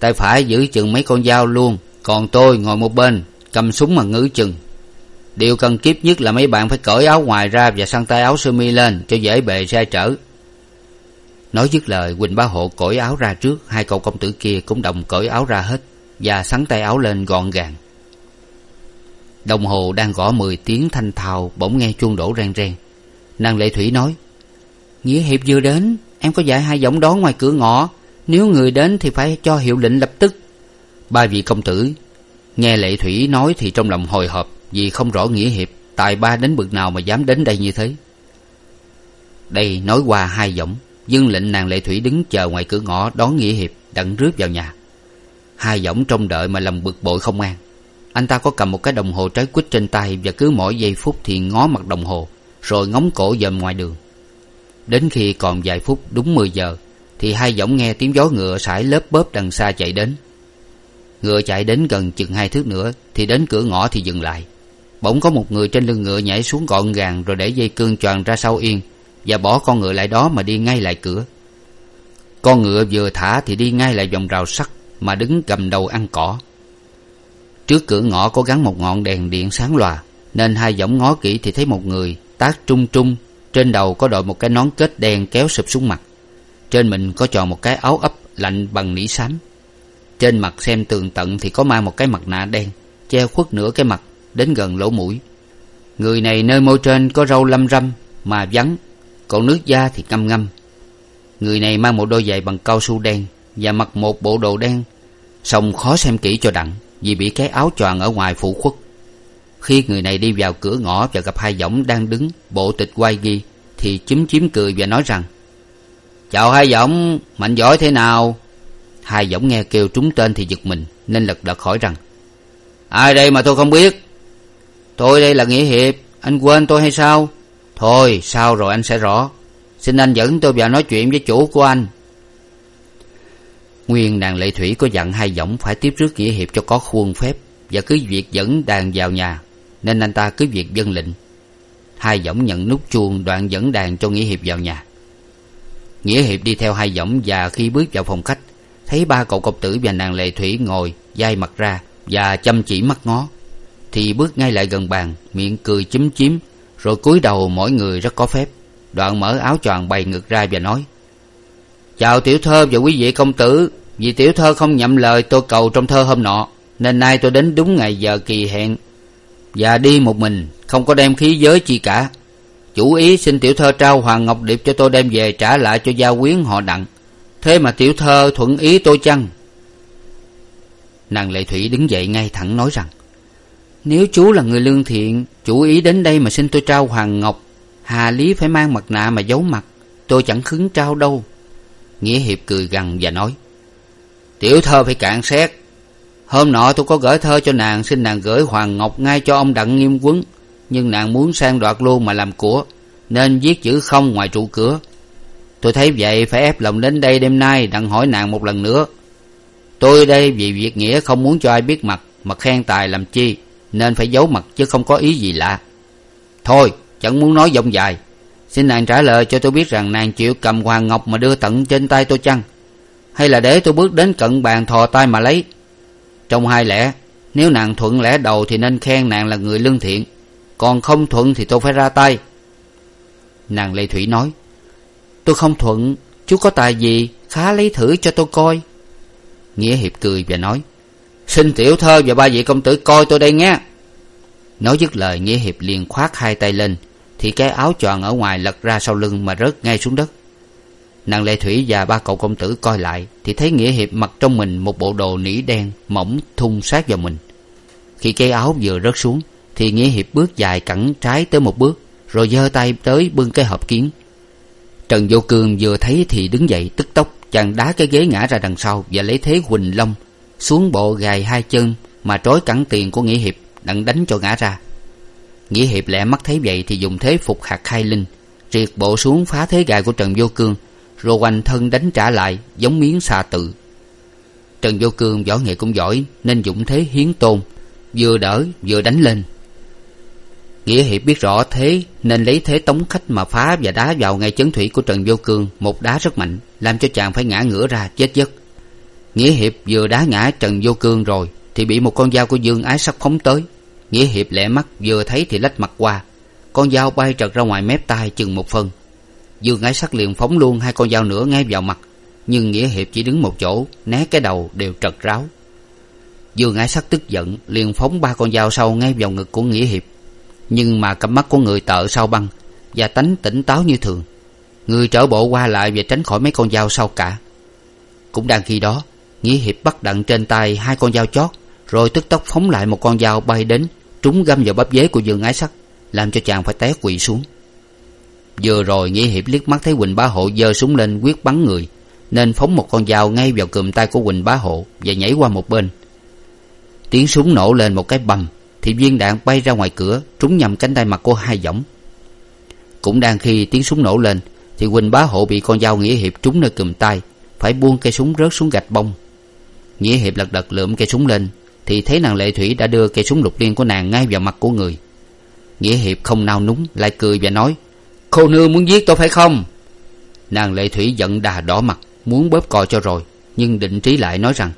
tay phải giữ chừng mấy con dao luôn, còn tôi ngồi một bên, cầm súng mà ngữ chừng. Điều cần kiếp nhất là mấy bạn phải cởi áo ngoài ra và săn tay áo sơ mi lên cho dễ bề sai trở. Nói dứt lời quỳnh bá hộ cởi áo ra trước, hai cậu công tử kia cũng đồng cởi áo ra hết và sắn tay áo lên gọn gàng. Đồng hồ đang gõ mười tiếng thanh thào bỗng nghe chuông đổ reng reng. Nàng lệ thủy nói, nghĩa hiệp vừa đến, em có dạy hai giọng đón ngoài cửa ngõ. Nếu người đến thì phải cho hiệu lệnh lập tức. Ba vị công tử nghe lệ thủy nói thì trong lòng hồi hộp, vì không rõ nghĩa hiệp, tài ba đến bực nào mà dám đến đây như thế. Đây nói qua hai giọng dâng lệnh nàng lệ thủy đứng chờ ngoài cửa ngõ đón nghĩa hiệp, đặng rước vào nhà hai giọng trông đợi mà lòng bực bội không an. Anh ta có cầm một cái đồng hồ trái quýt trên tay và cứ mỗi giây phút thì ngó mặt đồng hồ, rồi ngóng cổ dòm ngoài đường. Đến khi còn vài phút đúng mười giờ, thì hai giọng nghe tiếng gió ngựa sải lớp bớp đằng xa chạy đến. Ngựa chạy đến gần chừng hai thước nữa, thì đến cửa ngõ thì dừng lại. Bỗng có một người trên lưng ngựa nhảy xuống gọn gàng rồi để dây cương choàng ra sau yên và bỏ con ngựa lại đó mà đi ngay lại cửa. Con ngựa vừa thả thì đi ngay lại vòng rào sắt mà đứng cầm đầu ăn cỏ. Trước cửa ngõ có gắn một ngọn đèn điện sáng lòa, nên hai giọng ngó kỹ thì thấy một người tác trung trung, trên đầu có đội một cái nón kết đen kéo sụp xuống mặt. Trên mình có tròn một cái áo ấp lạnh bằng nỉ xám. Trên mặt xem tường tận thì có mang một cái mặt nạ đen, che khuất nửa cái mặt, đến gần lỗ mũi. Người này nơi môi trên có râu lâm râm mà vắng, còn nước da thì ngâm ngâm người này mang một đôi giày bằng cao su đen và mặc một bộ đồ đen song khó xem kỹ cho đặng, vì bị cái áo choàng ở ngoài phủ khuất. Khi người này đi vào cửa ngõ và gặp hai võng đang đứng, bộ tịch quay ghi, thì chúm chím cười và nói rằng, chào hai võng, mạnh giỏi thế nào? Hai võng nghe kêu trúng tên thì giật mình, nên lật đật hỏi rằng, ai đây mà tôi không biết? Tôi đây là nghĩa hiệp, anh quên tôi hay sao? Thôi, sao rồi anh sẽ rõ. Xin anh dẫn tôi vào nói chuyện với chủ của anh nguyên nàng lệ thủy có dặn hai võng phải tiếp rước nghĩa hiệp cho có khuôn phép, và cứ việc dẫn đàn vào nhà, nên anh ta cứ việc dân lệnh. Hai võng nhận nút chuông đoạn dẫn đàn cho nghĩa hiệp vào nhà. Nghĩa hiệp đi theo hai võng và khi bước vào phòng khách, thấy ba cậu công tử và nàng lệ thủy ngồi d mặt ra và chăm chỉ mắt ngó, thì bước ngay lại gần bàn, miệng cười chúm chím, rồi cúi đầu mỗi người rất có phép. Đoạn mở áo choàng bày ngực ra và nói chào tiểu thơ và quý vị công tử. Vì tiểu thơ không nhậm lời, tôi cầu trong thơ hôm nọ. Nên nay tôi đến đúng ngày giờ kỳ hẹn. Và đi một mình, không có đem khí giới chi cả. Chủ ý xin tiểu thơ trao hoàng ngọc điệp cho tôi đem về trả lại cho gia quyến họ đặng. Thế mà tiểu thơ thuận ý tôi chăng? Nàng lệ thủy đứng dậy ngay thẳng nói rằng, nếu chú là người lương thiện, chủ ý đến đây mà xin tôi trao hoàng ngọc. Hà lý phải mang mặt nạ mà giấu mặt. Tôi chẳng khứng trao đâu nghĩa hiệp cười gằn và nói, tiểu thơ phải cạn xét. Hôm nọ tôi có gửi thơ cho nàng, xin nàng gửi hoàng ngọc ngay cho ông đặng nghiêm quấn. Nhưng nàng muốn sang đoạt luôn mà làm của, nên viết chữ không ngoài trụ cửa. Tôi thấy vậy phải ép lòng đến đây đêm nay, đặng hỏi nàng một lần nữa. Tôi đây vì việc nghĩa không muốn cho ai biết mặt, mà khen tài làm chi, nên phải giấu mặt chứ không có ý gì lạ. Thôi, chẳng muốn nói dông dài xin nàng trả lời cho tôi biết rằng nàng chịu cầm hoàng ngọc mà đưa tận trên tay tôi chăng? Hay là để tôi bước đến cận bàn thò tay mà lấy? Trong hai lẽ, nếu nàng thuận lẽ đầu thì nên khen nàng là người lương thiện, còn không thuận thì tôi phải ra tay. Nàng lệ thủy nói, tôi không thuận chú có tài gì, khá lấy thử cho tôi coi. Nghĩa hiệp cười và nói, xin tiểu thơ và ba vị công tử coi tôi đây nghe nói dứt lời, nghĩa hiệp liền khoác hai tay lên thì cái áo choàng ở ngoài lật ra sau lưng mà rớt ngay xuống đất. Nàng lệ thủy và ba cậu công tử coi lại thì thấy nghĩa hiệp mặc trong mình một bộ đồ nỉ đen mỏng thun sát vào mình. Khi cái áo vừa rớt xuống thì nghĩa hiệp bước dài cẳng trái tới một bước, rồi giơ tay tới bưng cái hộp kiến. Trần vô cương vừa thấy thì đứng dậy tức tốc, chàng đá cái ghế ngã ra đằng sau và lấy thế huỳnh long xuống bộ gài hai chân mà trói cẳng tiền của nghĩa hiệp đặng đánh cho ngã ra nghĩ hiệp lẽ mắt thấy vậy thì dùng thế phục hạt khai linh, triệt bộ xuống phá thế gài của trần vô cương, rồi hoành thân đánh trả lại, giống miếng xà tự. Trần vô cương võ nghệ cũng giỏi, nên dụng thế hiến tôn, vừa đỡ vừa đánh lên. Nghĩa hiệp biết rõ thế, nên lấy thế tống khách mà phá và đá vào ngay chấn thủy của trần vô cương, một đá rất mạnh, làm cho chàng phải ngã ngửa ra chết giấc. Nghĩa hiệp vừa đá ngã trần vô cương rồi, thì bị một con dao của dương ái sắc phóng tới nghĩa hiệp lẹ mắt, vừa thấy thì lách mặt qua. Con dao bay trật ra ngoài mép tai chừng một phân dương ái sắc liền phóng luôn hai con dao nữa ngay vào mặt. Nhưng nghĩa hiệp chỉ đứng một chỗ, né cái đầu đều trật ráo. Dương ái sắc tức giận, liền phóng ba con dao sau ngay vào ngực của nghĩa hiệp. Nhưng mà cặp mắt của người tợ sau băng, và tánh tỉnh táo như thường. Người trở bộ qua lại và tránh khỏi mấy con dao sau cả. Cũng đang khi đó, nghĩa hiệp bắt đặng trên tay hai con dao chót rồi tức tốc phóng lại một con dao bay đến, trúng găm vào bắp dế của dương ái sắc, làm cho chàng phải té quỵ xuống. Vừa rồi nghĩa hiệp liếc mắt thấy quỳnh bá hộ giơ súng lên quyết bắn người, nên phóng một con dao ngay vào cườm tay của quỳnh bá hộ và nhảy qua một bên. Tiếng súng nổ lên một cái bầm, thì viên đạn bay ra ngoài cửa, trúng nhầm cánh tay mặt của hai võng. Cũng đang khi tiếng súng nổ lên, thì quỳnh bá hộ bị con dao nghĩa hiệp trúng nơi cườm tay, phải buông cây súng rớt xuống gạch bông. Nghĩa hiệp lật đật lượm cây súng lên thì thấy nàng lệ thủy đã đưa cây súng lục liên của nàng ngay vào mặt của người. Nghĩa hiệp không nao núng, lại cười và nói cô nương muốn giết tôi phải không? Nàng lệ thủy giận đà đỏ mặt, muốn bóp cò cho rồi, nhưng định trí lại nói rằng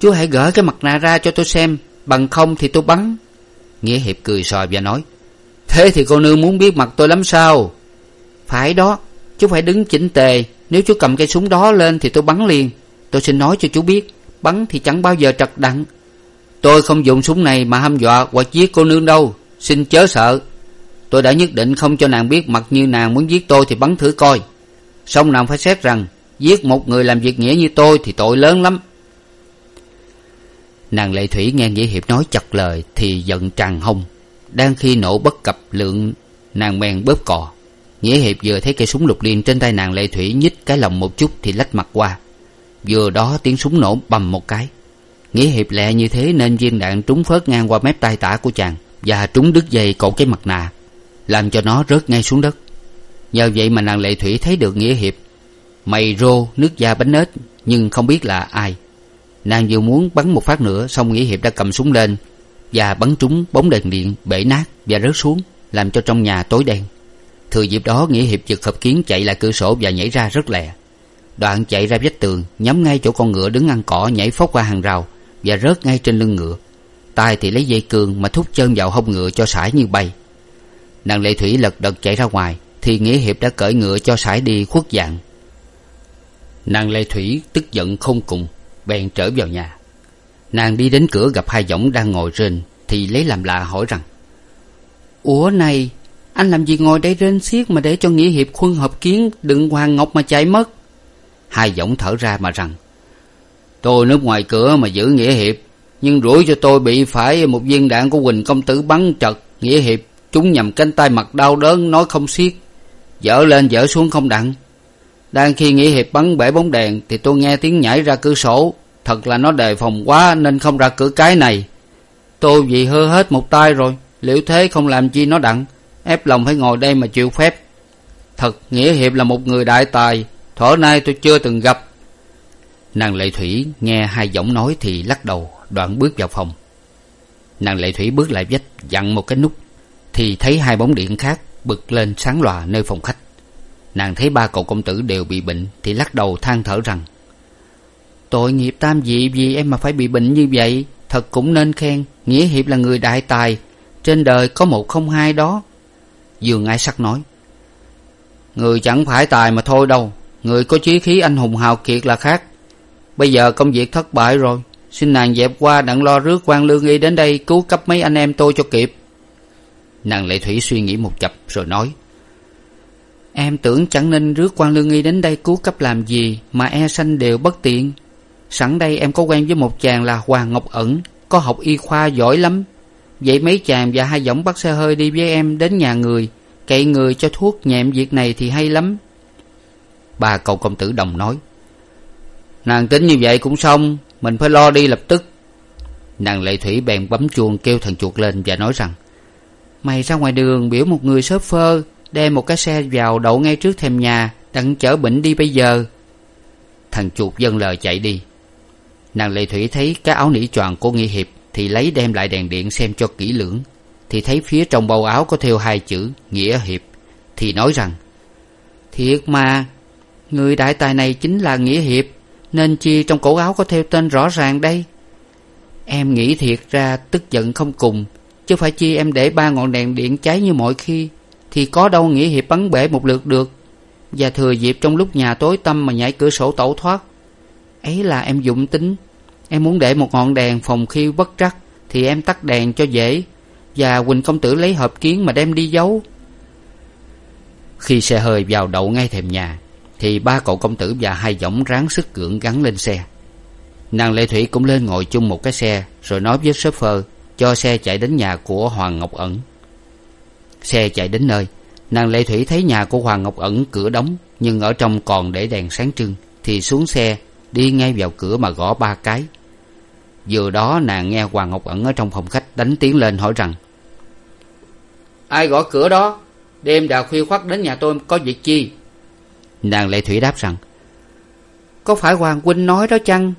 chú hãy gỡ cái mặt nạ ra cho tôi xem, bằng không thì tôi bắn. Nghĩa hiệp cười sòi và nói, thế thì cô nương muốn biết mặt tôi lắm sao? Phải đó, chú phải đứng chỉnh tề, nếu chú cầm cây súng đó lên thì tôi bắn liền. Tôi xin nói cho chú biết, bắn thì chẳng bao giờ trật đặng tôi không dùng súng này mà hăm dọa hoặc giết cô nương đâu. Xin chớ sợ. Tôi đã nhất định không cho nàng biết mặt như nàng muốn giết tôi thì bắn thử coi. Song nàng phải xét rằng, giết một người làm việc nghĩa như tôi thì tội lớn lắm. Nàng lệ thủy nghe nghĩa hiệp nói chặt lời thì giận tràn hông. Đang khi nổ bất cập, lượng nàng bèn bóp cò. Nghĩa hiệp vừa thấy cây súng lục liên trên tay nàng lệ thủy nhích cái lòng một chút thì lách mặt qua. Vừa đó tiếng súng nổ bầm một cái nghĩa hiệp lẹ như thế nên viên đạn trúng phớt ngang qua mép tay tả của chàng và trúng đứt dây cột cái mặt nạ, làm cho nó rớt ngay xuống đất. Nhờ vậy mà nàng lệ thủy thấy được nghĩa hiệp. Mày rô nước da bánh ếch, nhưng không biết là ai. Nàng vừa muốn bắn một phát nữa, xong nghĩa hiệp đã cầm súng lên và bắn trúng bóng đèn điện bể nát và rớt xuống, làm cho trong nhà tối đen. Thừa dịp đó, nghĩa hiệp giật hợp kiến chạy lại cửa sổ và nhảy ra rất lẹ. Đoạn chạy ra vách tường, nhắm ngay chỗ con ngựa đứng ăn cỏ nhảy phóc qua hàng rào và rớt ngay trên lưng ngựa. Tay thì lấy dây cương mà thúc chân vào hông ngựa cho sải như bay. Nàng lệ thủy lật đật chạy ra ngoài, thì nghĩa hiệp đã cởi ngựa cho sải đi khuất dạng. Nàng lệ thủy tức giận không cùng, bèn trở vào nhà. Nàng đi đến cửa gặp hai võng đang ngồi rên thì lấy làm lạ hỏi rằng, ủa này, anh làm gì ngồi đây rên xiết mà để cho nghĩa hiệp khuân hợp kiến đựng hoàng ngọc mà chạy mất? Hai võng thở ra mà rằng tôi núp ngoài cửa mà giữ nghĩa hiệp, nhưng rủi cho tôi bị phải một viên đạn của huỳnh công tử bắn trật nghĩa hiệp. Chúng nhầm cánh tay mặt đau đớn, nói không xiết. Dở lên, dở xuống không đặng. Đang khi nghĩa hiệp bắn bể bóng đèn, thì tôi nghe tiếng nhảy ra cửa sổ. Thật là nó đề phòng quá, nên không ra cửa cái này. Tôi vì hư hết một tay rồi, liệu thế không làm chi nó đặng? Ép lòng phải ngồi đây mà chịu phép. Thật, nghĩa hiệp là một người đại tài. Thuở nay tôi chưa từng gặp nàng lệ thủy nghe hai giọng nói thì lắc đầu, đoạn bước vào phòng. Nàng lệ thủy bước lại vách, dặn một cái nút, thì thấy hai bóng điện khác bực lên sáng lòa nơi phòng khách. Nàng thấy ba cậu công tử đều bị bệnh thì lắc đầu than thở rằng, tội nghiệp tam dị vì em mà phải bị bệnh như vậy, thật cũng nên khen, nghĩa hiệp là người đại tài, trên đời có một không hai đó. Dương ái sắc nói, người chẳng phải tài mà thôi đâu, người có chí khí anh hùng hào kiệt là khác bây giờ công việc thất bại rồi. Xin nàng dẹp qua đặng lo rước quan lương y đến đây cứu cấp mấy anh em tôi cho kịp. Nàng lệ thủy suy nghĩ một chập rồi nói, em tưởng chẳng nên rước quan lương y đến đây cứu cấp làm gì mà e sanh đều bất tiện. Sẵn đây em có quen với một chàng là hoàng ngọc ẩn, có học y khoa giỏi lắm. Vậy mấy chàng và hai giọng bắt xe hơi đi với em đến nhà người, cậy người cho thuốc nhẹm việc này thì hay lắm. Ba cậu công tử đồng nói nàng tính như vậy cũng xong, mình phải lo đi lập tức. Nàng lệ thủy bèn bấm chuông kêu thằng chuột lên và nói rằng, mày ra ngoài đường biểu một người xốp phơ đem một cái xe vào đậu ngay trước thềm nhà, đặng chở bệnh đi bây giờ. Thằng chuột d lời chạy đi. Nàng lệ thủy thấy cái áo nỉ choàng của nghi hiệp thì lấy đem lại đèn điện xem cho kỹ lưỡng, thì thấy phía trong bầu áo có thêu hai chữ nghĩa hiệp, thì nói rằng, thiệt mà, người đại tài này chính là nghĩa hiệp nên chi trong cổ áo có theo tên rõ ràng đây? Em nghĩ thiệt ra tức giận không cùng, chứ phải chi em để ba ngọn đèn điện cháy như mọi khi, thì có đâu nghĩa hiệp bắn bể một lượt được. Và thừa dịp trong lúc nhà tối tăm mà nhảy cửa sổ tẩu thoát. Ấy là em dụng tính. Em muốn để một ngọn đèn phòng khi bất trắc, thì em tắt đèn cho dễ, và quỳnh công tử lấy hộp kiến mà đem đi giấu. Khi xe hơi vào đậu ngay thềm nhà thì ba cậu công tử và hai võng ráng sức gượng gắn lên xe. Nàng lệ thủy cũng lên ngồi chung một cái xe, rồi nói với shopper cho xe chạy đến nhà của hoàng ngọc ẩn. Xe chạy đến nơi, nàng lệ thủy thấy nhà của hoàng ngọc ẩn cửa đóng, nhưng ở trong còn để đèn sáng trưng, thì xuống xe, đi ngay vào cửa mà gõ ba cái. Vừa đó nàng nghe hoàng ngọc ẩn ở trong phòng khách đánh tiếng lên hỏi rằng, ai gõ cửa đó? Đêm đào khuya khoắt đến nhà tôi có việc chi? Nàng lệ thủy đáp rằng có phải hoàng huynh nói đó chăng?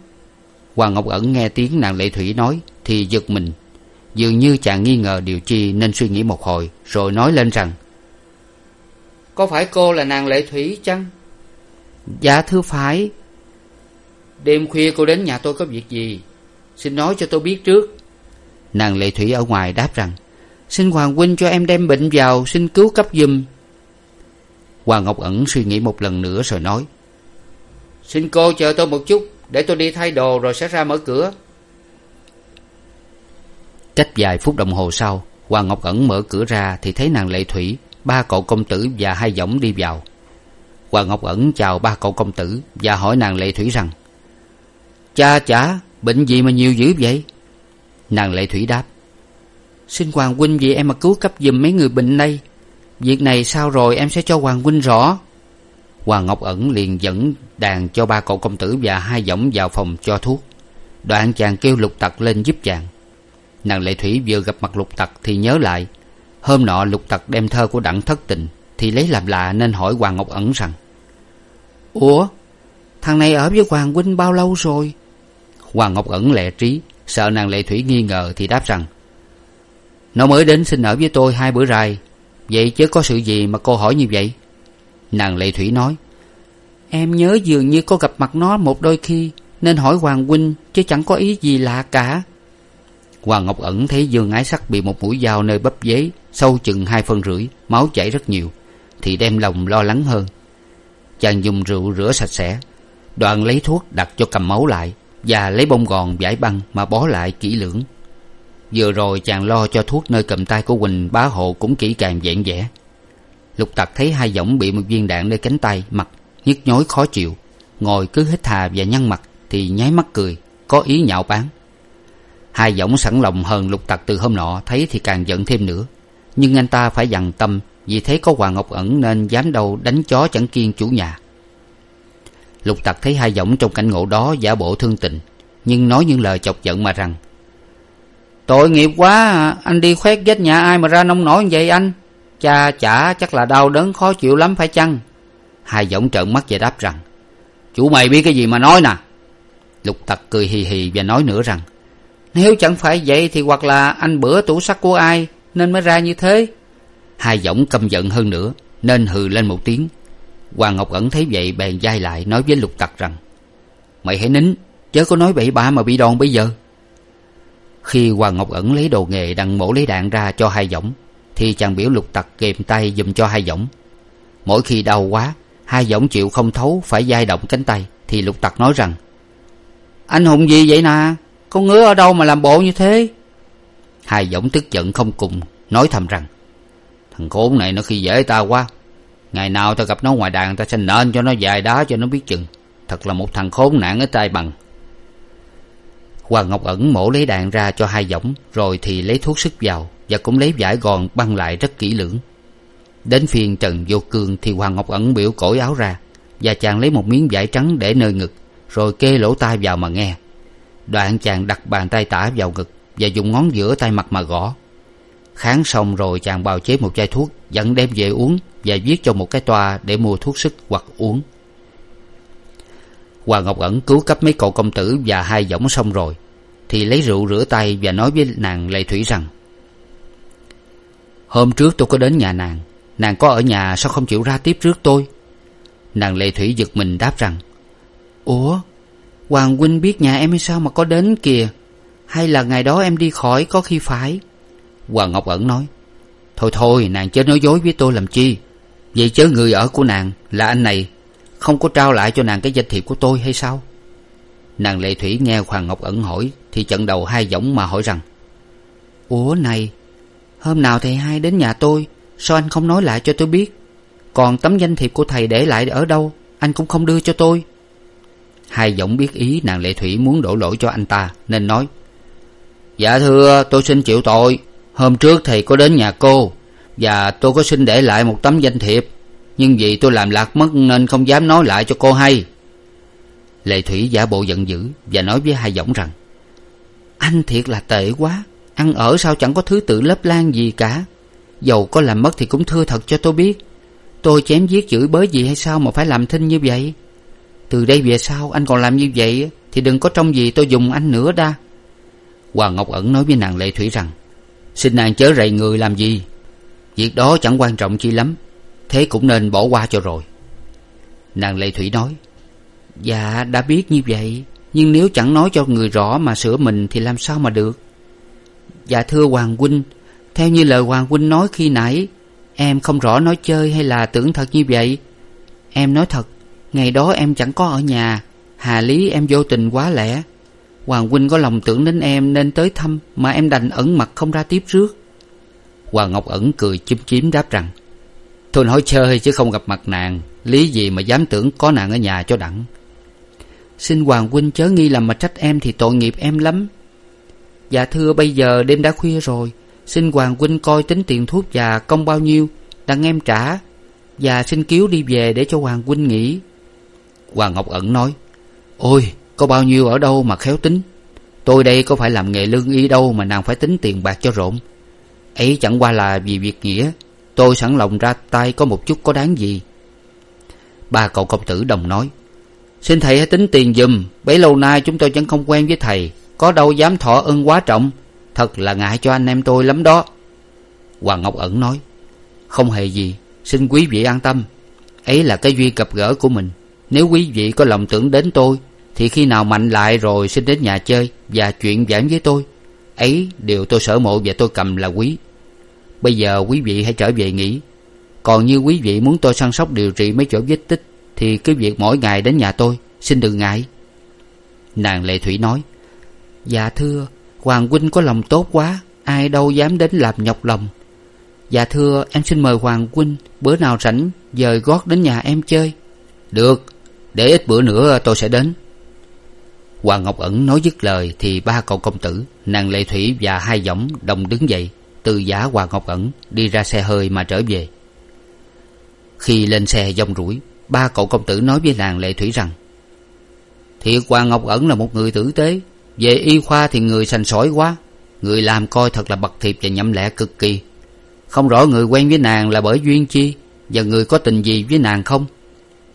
Hoàng ngọc ẩn nghe tiếng nàng lệ thủy nói thì giật mình. Dường như chàng nghi ngờ điều chi nên suy nghĩ một hồi rồi nói lên rằng có phải cô là nàng lệ thủy chăng? Dạ thưa phải đêm khuya cô đến nhà tôi có việc gì? Xin nói cho tôi biết trước. Nàng lệ thủy ở ngoài đáp rằng xin hoàng huynh cho em đem bệnh vào xin cứu cấp giùm hoàng ngọc ẩn suy nghĩ một lần nữa rồi nói, xin cô chờ tôi một chút, để tôi đi thay đồ rồi sẽ ra mở cửa. Cách vài phút đồng hồ sau hoàng ngọc ẩn mở cửa ra thì thấy nàng lệ thủy, ba cậu công tử và hai võng đi vào. Hoàng ngọc ẩn chào ba cậu công tử và hỏi nàng lệ thủy rằng, cha chả, bệnh gì mà nhiều dữ vậy? Nàng lệ thủy đáp, xin hoàng huynh vì em mà cứu cấp giùm mấy người bệnh đây việc này sao rồi? Em sẽ cho hoàng huynh rõ. Hoàng ngọc ẩn liền dẫn đàn cho ba cậu công tử và hai võng vào phòng cho thuốc. Đoạn chàng kêu lục tặc lên giúp chàng. Nàng lệ thủy vừa gặp mặt lục tặc thì nhớ lại. Hôm nọ lục tặc đem thơ của đặng thất tình thì lấy làm lạ nên hỏi hoàng ngọc ẩn rằng, ủa, thằng này ở với hoàng huynh bao lâu rồi? Hoàng ngọc ẩn lẹ trí, sợ nàng lệ thủy nghi ngờ thì đáp rằng, nó mới đến xin ở với tôi hai bữa rày vậy chứ có sự gì mà cô hỏi như vậy? Nàng lệ thủy nói, em nhớ dường như có gặp mặt nó một đôi khi, nên hỏi hoàng huynh chứ chẳng có ý gì lạ cả. Hoàng ngọc ẩn thấy dương ái sắc bị một mũi dao nơi bắp dế, sâu chừng hai phân rưỡi, máu chảy rất nhiều, thì đem lòng lo lắng hơn. Chàng dùng rượu rửa sạch sẽ, đoạn lấy thuốc đặt cho cầm máu lại và lấy bông gòn vải băng mà bó lại kỹ lưỡng vừa rồi chàng lo cho thuốc nơi cầm tay của quỳnh, bá hộ cũng kỹ càng vẹn vẽ. Lục tặc thấy hai võng bị một viên đạn nơi cánh tay, mặt nhức nhối khó chịu. Ngồi cứ hít hà và nhăn mặt thì nháy mắt cười, có ý nhạo báng. Hai võng sẵn lòng hờn lục tặc từ hôm nọ, thấy thì càng giận thêm nữa. Nhưng anh ta phải dằn tâm, vì thấy có hoàng ngọc ẩn nên dám đâu đánh chó chẳng kiên chủ nhà. Lục tặc thấy hai võng trong cảnh ngộ đó giả bộ thương tình, nhưng nói những lời chọc giận mà rằng tội nghiệp quá à. anh đi khoét vết nhà ai mà ra nông nổi vậy anh? Cha chả chắc là đau đớn, khó chịu lắm, phải chăng? Hai giọng trợn mắt và đáp rằng, chủ mày biết cái gì mà nói nè. Lục tặc cười hì hì và nói nữa rằng, nếu chẳng phải vậy thì hoặc là anh bữa tủ sắt của ai nên mới ra như thế. Hai giọng căm giận hơn nữa, nên hừ lên một tiếng. Hoàng ngọc ẩn thấy vậy bèn d lại nói với lục tặc rằng, mày hãy nín, chớ có nói bậy bạ mà bị đòn bây giờ khi hoàng ngọc ẩn lấy đồ nghề đặng mổ lấy đạn ra cho hai võng, thì chàng biểu lục tặc kềm tay giùm cho hai võng. Mỗi khi đau quá, hai võng chịu không thấu phải d động cánh tay, thì lục tặc nói rằng, anh hùng gì vậy nà? con ngứa ở đâu mà làm bộ như thế? Hai võng tức giận không cùng, nói thầm rằng, thằng khốn này nó khi dễ ta quá. Ngày nào ta gặp nó ngoài đàn ta sẽ nện cho nó dài đá cho nó biết chừng. Thật là một thằng khốn nạn ở tay bằng hoàng ngọc ẩn mổ lấy đạn ra cho hai võng, rồi thì lấy thuốc sức vào và cũng lấy vải gòn băng lại rất kỹ lưỡng. Đến phiên trần vô cương thì hoàng ngọc ẩn biểu cởi áo ra và chàng lấy một miếng vải trắng để nơi ngực, rồi kê lỗ tai vào mà nghe. Đoạn chàng đặt bàn tay tả vào ngực và dùng ngón giữa tay mặt mà gõ. Kháng xong rồi chàng bào chế một chai thuốc, dẫn đem về uống và viết cho một cái toa để mua thuốc sức hoặc uống hoàng ngọc ẩn cứu cấp mấy cậu công tử và hai võng xong rồi, thì lấy rượu rửa tay và nói với nàng lệ thủy rằng, hôm trước tôi có đến nhà nàng nàng có ở nhà sao không chịu ra tiếp trước tôi? Nàng lệ thủy giật mình đáp rằng, ủa, hoàng huynh biết nhà em hay sao mà có đến kìa? Hay là ngày đó em đi khỏi có khi phải? Hoàng ngọc ẩn nói, thôi thôi, nàng chớ nói dối với tôi làm chi. Vậy chớ người ở của nàng là anh này không có trao lại cho nàng cái danh thiệp của tôi hay sao? Nàng lệ thủy nghe hoàng ngọc ẩn hỏi thì chận đầu hai võng mà hỏi rằng, ủa này, hôm nào thầy hai đến nhà tôi, sao anh không nói lại cho tôi biết? Còn tấm danh thiệp của thầy để lại ở đâu, anh cũng không đưa cho tôi. Hai giọng biết ý nàng lệ thủy muốn đổ lỗi cho anh ta, nên nói dạ thưa, tôi xin chịu tội. Hôm trước thầy có đến nhà cô và tôi có xin để lại một tấm danh thiệp nhưng vì tôi làm lạc mất nên không dám nói lại cho cô hay. Lệ thủy giả bộ giận dữ và nói với hai giọng rằng, anh thiệt là tệ quá, ăn ở sao chẳng có thứ tự lớp lan gì cả. Dầu có làm mất thì cũng thưa thật cho tôi biết. Tôi chém giết chửi bới gì hay sao mà phải làm thinh như vậy? Từ đây về sau anh còn làm như vậy thì đừng có trông gì tôi dùng anh nữa đa. Hoàng ngọc ẩn nói với nàng lệ thủy rằng, xin nàng chớ rầy người làm gì. Việc đó chẳng quan trọng chi lắm thế cũng nên bỏ qua cho rồi. Nàng lệ thủy nói dạ đã biết như vậy, nhưng nếu chẳng nói cho người rõ mà sửa mình thì làm sao mà được? Dạ thưa hoàng huynh, theo như lời hoàng huynh nói khi nãy, em không rõ nói chơi hay là tưởng thật như vậy. Em nói thật, ngày đó em chẳng có ở nhà, hà lý em vô tình quá lẽ hoàng huynh có lòng tưởng đến em nên tới thăm mà em đành ẩn mặt không ra tiếp rước. Hoàng ngọc ẩn cười chim chím đáp rằng tôi nói chơi chứ không gặp mặt nàng. Lý gì mà dám tưởng có nàng ở nhà cho đặng? Xin hoàng huynh chớ nghi làm mà trách em thì tội nghiệp em lắm. Dạ thưa, bây giờ đêm đã khuya rồi. Xin hoàng huynh coi tính tiền thuốc và công bao nhiêu. Đặng em trả. Và xin cứu đi về để cho hoàng huynh nghỉ. Hoàng ngọc ẩn nói, ôi, có bao nhiêu ở đâu mà khéo tính? Tôi đây có phải làm nghề lương y đâu mà nàng phải tính tiền bạc cho rộn. Ấy chẳng qua là vì việc nghĩa tôi sẵn lòng ra tay có một chút có đáng gì. Ba cậu công tử đồng nói, xin thầy hãy tính tiền giùm, bấy lâu nay chúng tôi vẫn không quen với thầy. Có đâu dám thọ ơn quá trọng, thật là ngại cho anh em tôi lắm đó. Hoàng ngọc ẩn nói, không hề gì, xin quý vị an tâm. Ấy là cái duyên gặp gỡ của mình. Nếu quý vị có lòng tưởng đến tôi, thì khi nào mạnh lại rồi xin đến nhà chơi và chuyện giảng với tôi. Ấy điều tôi sở mộ và tôi cầm là quý bây giờ quý vị hãy trở về nghỉ. Còn như quý vị muốn tôi săn sóc điều trị mấy chỗ vết tích, thì cứ việc mỗi ngày đến nhà tôi. Xin đừng ngại. Nàng lệ thủy nói dạ thưa, hoàng huynh có lòng tốt quá, ai đâu dám đến làm nhọc lòng. Dạ thưa, em xin mời hoàng huynh, bữa nào rảnh, dời gót đến nhà em chơi. Được, để ít bữa nữa tôi sẽ đến. Hoàng ngọc ẩn nói dứt lời thì ba cậu công tử, nàng lệ thủy và hai võng đồng đứng dậy từ giả hoàng ngọc ẩn đi ra xe hơi mà trở về. Khi lên xe dông rủi ba cậu công tử nói với nàng lệ thủy rằng thiệt hoàng ngọc ẩn là một người tử tế, về y khoa thì người sành sỏi quá, người làm coi thật là bậc thiệp và nhậm lẽ cực kỳ. Không rõ người quen với nàng là bởi duyên chi và người có tình gì với nàng không?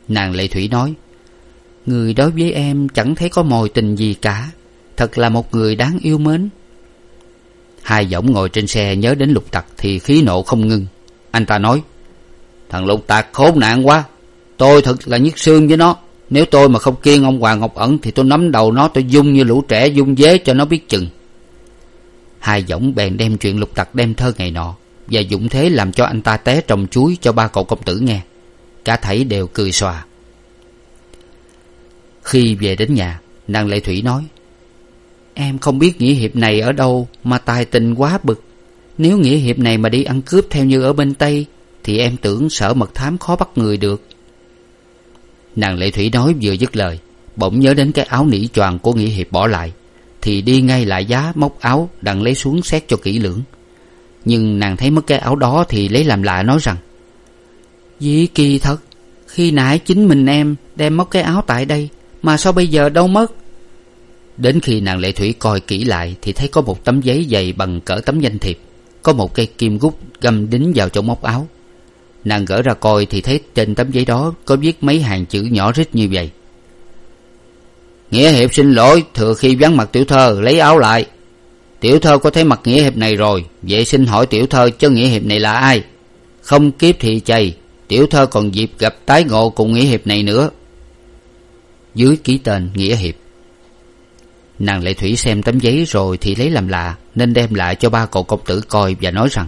Nàng lệ thủy nói, người đối với em chẳng thấy có mồi tình gì cả, thật là một người đáng yêu mến hai võng ngồi trên xe nhớ đến lục tặc thì khí nộ không ngưng. Anh ta nói, thằng lục tặc khốn nạn quá. Tôi thật là nhức xương với nó. Nếu tôi mà không kiêng ông hoàng ngọc ẩn thì tôi nắm đầu nó, tôi dung như lũ trẻ dung dế cho nó biết chừng. Hai võng bèn đem chuyện lục tặc đem thơ ngày nọ và dụng thế làm cho anh ta té trồng chuối cho ba cậu công tử nghe. Cả thảy đều cười xòa. Khi về đến nhà, nàng lệ thủy nói em không biết nghĩa hiệp này ở đâu mà tài tình quá bực. Nếu nghĩa hiệp này mà đi ăn cướp theo như ở bên tây, thì em tưởng sở mật thám khó bắt người được. Nàng lệ thủy nói vừa dứt lời, bỗng nhớ đến cái áo nỉ choàng của nghĩa hiệp bỏ lại, thì đi ngay lại giá móc áo đặng lấy xuống xét cho kỹ lưỡng. Nhưng nàng thấy mất cái áo đó thì lấy làm lạ nói rằng, dĩ kỳ thật, khi nãy chính mình em đem móc cái áo tại đây, mà sao bây giờ đâu mất? Đến khi nàng lệ thủy coi kỹ lại thì thấy có một tấm giấy dày bằng cỡ tấm danh thiệp. Có một cây kim gút găm đính vào trong móc áo. Nàng gỡ ra coi thì thấy trên tấm giấy đó có viết mấy hàng chữ nhỏ rít như vậy. Nghĩa hiệp xin lỗi, thừa khi vắng mặt tiểu thơ, lấy áo lại. Tiểu thơ có thấy mặt nghĩa hiệp này rồi, vậy xin hỏi tiểu thơ cho nghĩa hiệp này là ai? Không kiếp thì chày, tiểu thơ còn dịp gặp tái ngộ cùng nghĩa hiệp này nữa. Dưới ký tên nghĩa hiệp nàng lệ thủy xem tấm giấy rồi thì lấy làm lạ, nên đem lại cho ba cậu công tử coi và nói rằng,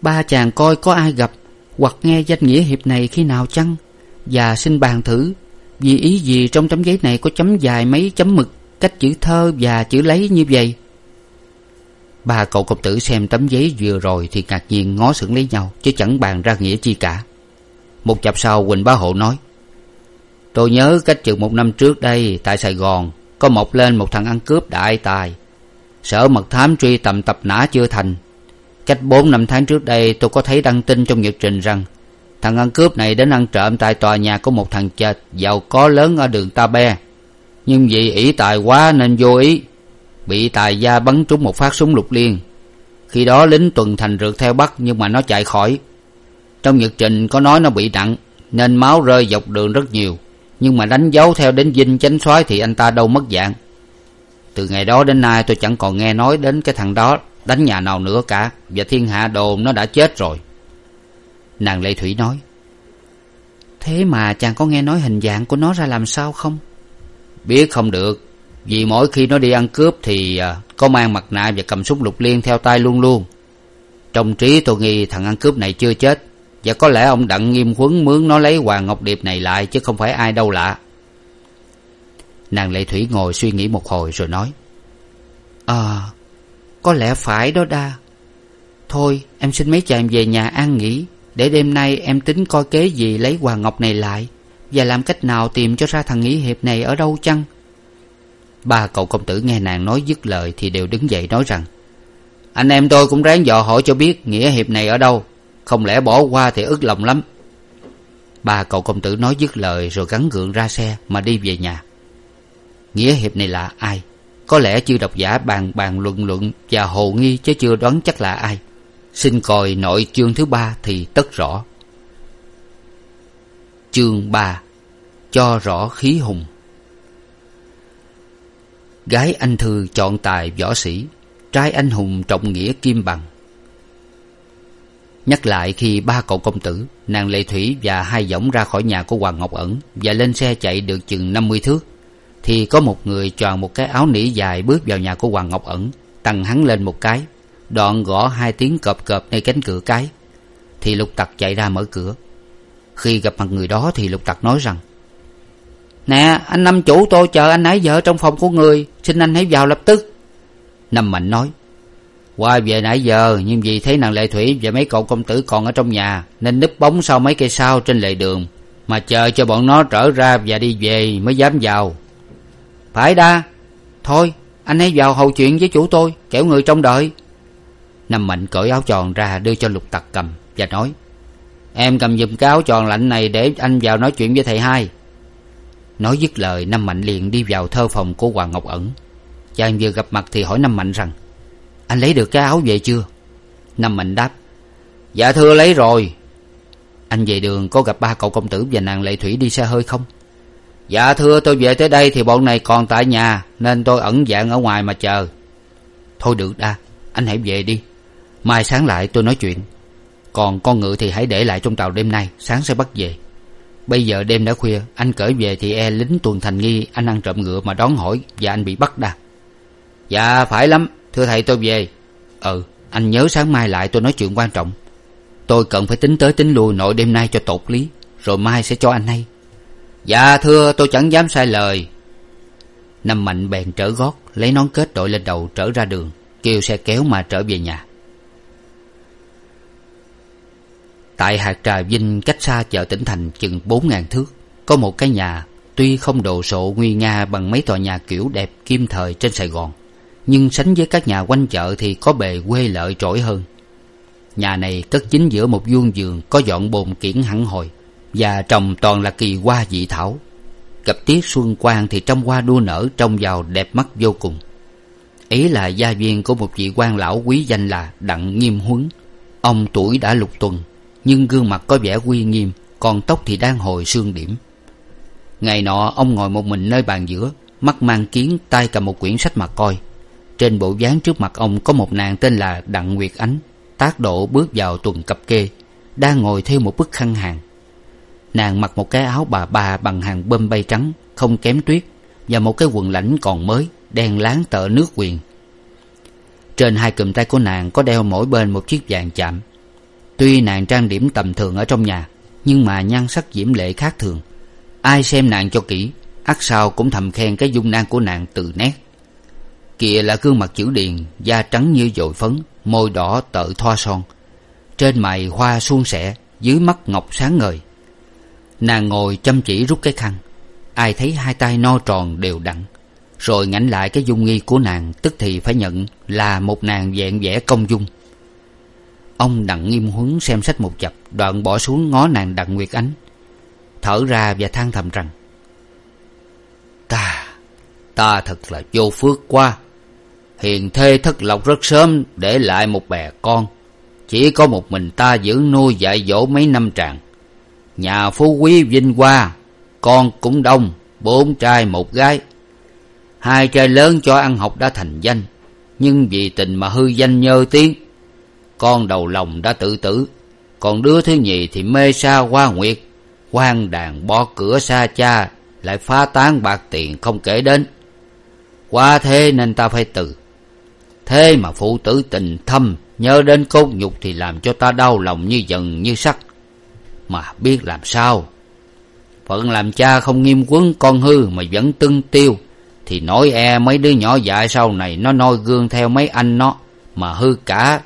ba chàng coi có ai gặp hoặc nghe danh nghĩa hiệp này khi nào chăng? Và xin bàn thử, vì ý gì trong tấm giấy này có chấm dài mấy chấm mực, cách chữ thơ và chữ lấy như vậy? Ba cậu công tử xem tấm giấy vừa rồi thì ngạc nhiên ngó sững lấy nhau, chứ chẳng bàn ra nghĩa chi cả. Một chập sau quỳnh bá hộ nói, tôi nhớ cách chừng một năm trước đây tại sài gòn có mọc lên một thằng ăn cướp đại tài. Sở mật thám truy tầm tập nã chưa thành. Cách bốn năm tháng trước đây, tôi có thấy đăng tin trong nhật trình rằng, thằng ăn cướp này đến ăn trộm tại tòa nhà của một thằng chệt giàu có lớn ở đường ta be. Nhưng vì ỷ tài quá nên vô ý, bị tài gia bắn trúng một phát súng lục liên. Khi đó lính tuần thành rượt theo bắt, nhưng mà nó chạy khỏi. Trong nhật trình có nói nó bị nặng, nên máu rơi dọc đường rất nhiều nhưng mà đánh dấu theo đến dinh chánh soái thì anh ta đâu mất dạng. Từ ngày đó đến nay tôi chẳng còn nghe nói đến cái thằng đó đánh nhà nào nữa cả, và thiên hạ đồn nó đã chết rồi. Nàng lệ thủy nói, thế mà chàng có nghe nói hình dạng của nó ra làm sao không? Biết không được, vì mỗi khi nó đi ăn cướp thì à, có mang mặt nạ và cầm súng lục liên theo tay luôn luôn. Trong trí tôi nghi thằng ăn cướp này chưa chết và có lẽ ông đặng nghiêm huấn mướn nó lấy hoàng ngọc điệp này lại, chứ không phải ai đâu lạ. Nàng lệ thủy ngồi suy nghĩ một hồi rồi nói ờ có lẽ phải đó đa. Thôi, em xin mấy chàng về nhà an nghỉ, để đêm nay em tính coi kế gì lấy hoàng ngọc này lại. Và làm cách nào tìm cho ra thằng nghĩa hiệp này ở đâu chăng? Ba cậu công tử nghe nàng nói dứt lời thì đều đứng dậy nói rằng, anh em tôi cũng ráng dò hỏi cho biết nghĩa hiệp này ở đâu không lẽ bỏ qua thì ức lòng lắm? Ba cậu công tử nói dứt lời rồi gắn gượng ra xe mà đi về nhà. Nghĩa hiệp này là ai? Có lẽ chưa độc giả bàn bàn luận luận và hồ nghi chứ chưa đoán chắc là ai. Xin coi nội chương thứ ba thì tất rõ. Chương ba. Cho rõ khí hùng. Gái anh thư chọn tài võ sĩ, trai anh hùng trọng nghĩa kim bằng nhắc lại khi ba cậu công tử, nàng lệ thủy và hai võng ra khỏi nhà của hoàng ngọc ẩn và lên xe chạy được chừng năm mươi thước, thì có một người tròn một cái áo nỉ dài bước vào nhà của hoàng ngọc ẩn tằng hắn lên một cái, đoạn gõ hai tiếng cọp cọp nơi cánh cửa cái, thì lục tặc chạy ra mở cửa. Khi gặp mặt người đó thì lục tặc nói rằng, nè, anh năm chủ, tôi chờ anh nãy giờ trong phòng của người, xin anh hãy vào lập tức. Năm mạnh nói qua về nãy giờ, nhưng vì thấy nàng lệ thủy và mấy cậu công tử còn ở trong nhà, nên núp bóng sau mấy cây sao trên lề đường, mà chờ cho bọn nó trở ra và đi về mới dám vào. Phải đa, thôi, anh hãy vào hầu chuyện với chủ tôi, kẻo người trong đợi. Năm mạnh cởi áo tròn ra đưa cho lục tặc cầm và nói, em cầm giùm cái áo tròn lạnh này để anh vào nói chuyện với thầy hai. Nói dứt lời năm mạnh liền đi vào thơ phòng của hoàng ngọc ẩn. Chàng vừa gặp mặt thì hỏi năm mạnh rằng anh lấy được cái áo về chưa? Năm mạnh đáp dạ thưa lấy rồi. Anh về đường có gặp ba cậu công tử và nàng lệ thủy đi xe hơi không? Dạ thưa, tôi về tới đây thì bọn này còn tại nhà, nên tôi ẩn dạng ở ngoài mà chờ. Thôi được đa, anh hãy về đi. Mai sáng lại tôi nói chuyện. Còn con ngựa thì hãy để lại trong tàu đêm nay, sáng sẽ bắt về. Bây giờ đêm đã khuya, anh cởi về thì e lính tuần thành nghi anh ăn trộm ngựa mà đón hỏi và anh bị bắt đa. Dạ phải lắm thưa thầy, tôi về. Ừ anh nhớ sáng mai lại tôi nói chuyện quan trọng. Tôi cần phải tính tới tính lui nội đêm nay cho tột lý, rồi mai sẽ cho anh hay. Dạ thưa, tôi chẳng dám sai lời. Năm mạnh bèn trở gót, lấy nón kết đội lên đầu trở ra đường, kêu xe kéo mà trở về nhà. Tại hạt trà vinh cách xa chợ tỉnh thành chừng bốn ngàn thước, có một cái nhà tuy không đồ sộ nguy nga bằng mấy tòa nhà kiểu đẹp kim thời trên sài gòn nhưng sánh với các nhà quanh chợ thì có bề quê lợi trỗi hơn. Nhà này cất chính giữa một vuông giường có dọn bồn kiển hẳn hồi, và trồng toàn là kỳ hoa dị thảo. Gặp tiết xuân quang thì trong hoa đua nở trông vào đẹp mắt vô cùng. Ấy là gia viên của một vị quan lão quý danh là đặng nghiêm huấn. Ông tuổi đã lục tuần, nhưng gương mặt có vẻ uy nghiêm, còn tóc thì đang hồi xương điểm. Ngày nọ, ông ngồi một mình nơi bàn giữa, mắt mang kiến, tay cầm một quyển sách mà coi trên bộ dáng trước mặt ông có một nàng tên là đặng nguyệt ánh, tác độ bước vào tuần cập kê, đang ngồi theo một bức khăn hàng. Nàng mặc một cái áo bà ba bằng hàng bơm bay trắng, không kém tuyết, và một cái quần lãnh còn mới, đen láng tợ nước quyền trên hai cụm tay của nàng có đeo mỗi bên một chiếc vàng chạm. Tuy nàng trang điểm tầm thường ở trong nhà, nhưng mà nhan sắc diễm lệ khác thường. Ai xem nàng cho kỹ, ắt sao cũng thầm khen cái dung nhan của nàng từ nét kìa là gương mặt chữ điền, da trắng như dội phấn, môi đỏ tợ thoa son. Trên mày hoa suôn sẻ, dưới mắt ngọc sáng ngời. Nàng ngồi chăm chỉ rút cái khăn. Ai thấy hai tay no tròn đều đặn. Rồi ngảnh lại cái dung nghi của nàng, tức thì phải nhận là một nàng vẹn vẻ công dung. Ông đặng nghiêm huấn xem sách một chập, đoạn bỏ xuống ngó nàng đặng nguyệt ánh. Thở ra và than thầm rằng, ta ta thật là vô phước quá hiền thê thất lộc rất sớm để lại một bè con. Chỉ có một mình ta giữ nuôi dạy dỗ mấy năm tràng. Nhà phú quý vinh hoa, con cũng đông, bốn trai một gái. Hai trai lớn cho ăn học đã thành danh, nhưng vì tình mà hư danh nhơ tiếng. Con đầu lòng đã tự tử, còn đứa thứ nhì thì mê sa hoa nguyệt. Quan đàn bỏ cửa xa cha, lại phá tán bạc tiền không kể đến. Quá thế nên ta phải từ thế mà phụ tử tình thâm, nhớ đến cốt nhục thì làm cho ta đau lòng như dần như sắt. Mà biết làm sao? Phận làm cha không nghiêm quấn con hư mà vẫn tưng tiêu, thì nỗi e mấy đứa nhỏ dại sau này nó noi gương theo mấy anh nó mà hư cả,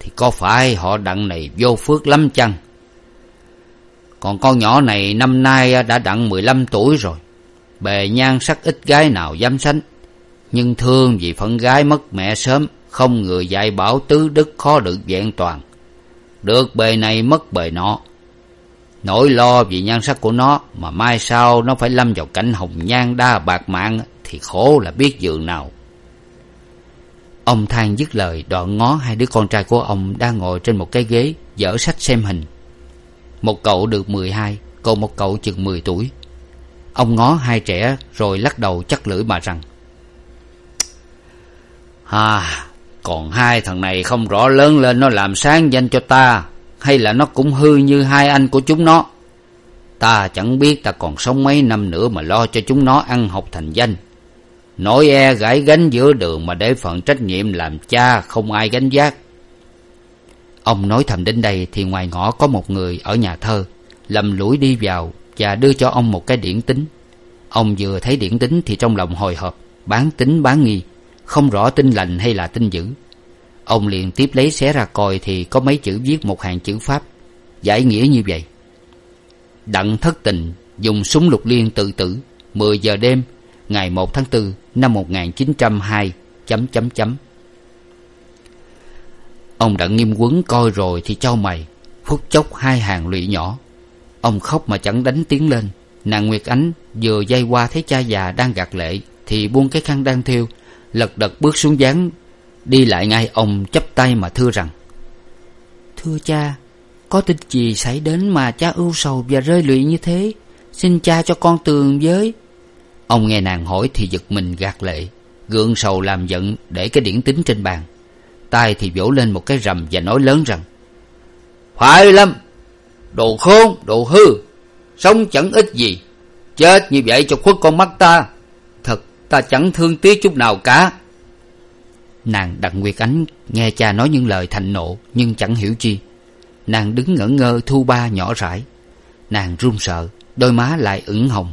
thì có phải họ đặng này vô phước lắm chăng? Còn con nhỏ này năm nay đã đặng mười lăm tuổi rồi, bề nhan sắc ít gái nào dám sánh nhưng thương vì phận gái mất mẹ sớm, không người dạy bảo tứ đức khó được vẹn toàn. Được bề này mất bề nọ. Nỗi lo vì nhan sắc của nó mà mai sau nó phải lâm vào cảnh hồng nhan đa bạc mạng thì khổ là biết giường nào. Ông than dứt lời, đoạn ngó hai đứa con trai của ông đang ngồi trên một cái ghế, dở sách xem hình. Một cậu được mười hai, còn một cậu chừng mười tuổi. Ông ngó hai trẻ rồi lắc đầu chắc lưỡi mà rằng à còn hai thằng này không rõ lớn lên nó làm sáng danh cho ta, hay là nó cũng hư như hai anh của chúng nó. Ta chẳng biết ta còn sống mấy năm nữa mà lo cho chúng nó ăn học thành danh. Nỗi e gãi gánh giữa đường mà để phận trách nhiệm làm cha không ai gánh vác. Ông nói thầm đến đây thì ngoài ngõ có một người ở nhà thơ, lầm lũi đi vào và đưa cho ông một cái điển tính. Ông vừa thấy điển tính thì trong lòng hồi hộp, bán tính bán nghi không rõ tin lành hay là tin dữ. Ông liền tiếp lấy xé ra coi thì có mấy chữ viết một hàng chữ pháp. Giải nghĩa như vậy. Đặng thất tình dùng súng lục liên tự tử, mười giờ đêm, ngày một tháng tư năm một nghìn chín trăm hai, chấm chấm chấm. Ông đặng nghiêm quấn coi rồi thì trao mày, phút chốc hai hàng lụy nhỏ. Ông khóc mà chẳng đánh tiếng lên. Nàng nguyệt ánh vừa dây qua thấy cha già đang gạt lệ thì buông cái khăn đang thêu lật đật bước xuống gián đi lại ngay ông chắp tay mà thưa rằng, thưa cha, có tin gì xảy đến mà cha ưu sầu và rơi lụy như thế? Xin cha cho con tường với. Ông nghe nàng hỏi thì giật mình gạt lệ, gượng sầu làm giận để cái điển tính trên bàn. Tay thì vỗ lên một cái rầm và nói lớn rằng, phải lắm, đồ khôn, đồ hư, sống chẳng ích gì, chết như vậy cho khuất con mắt ta ta chẳng thương tiếc chút nào cả. Nàng đặng nguyệt ánh, nghe cha nói những lời thành nộ, nhưng chẳng hiểu chi. Nàng đứng ngẩn ngơ, thu ba nhỏ rãi nàng run sợ, đôi má lại ửng hồng.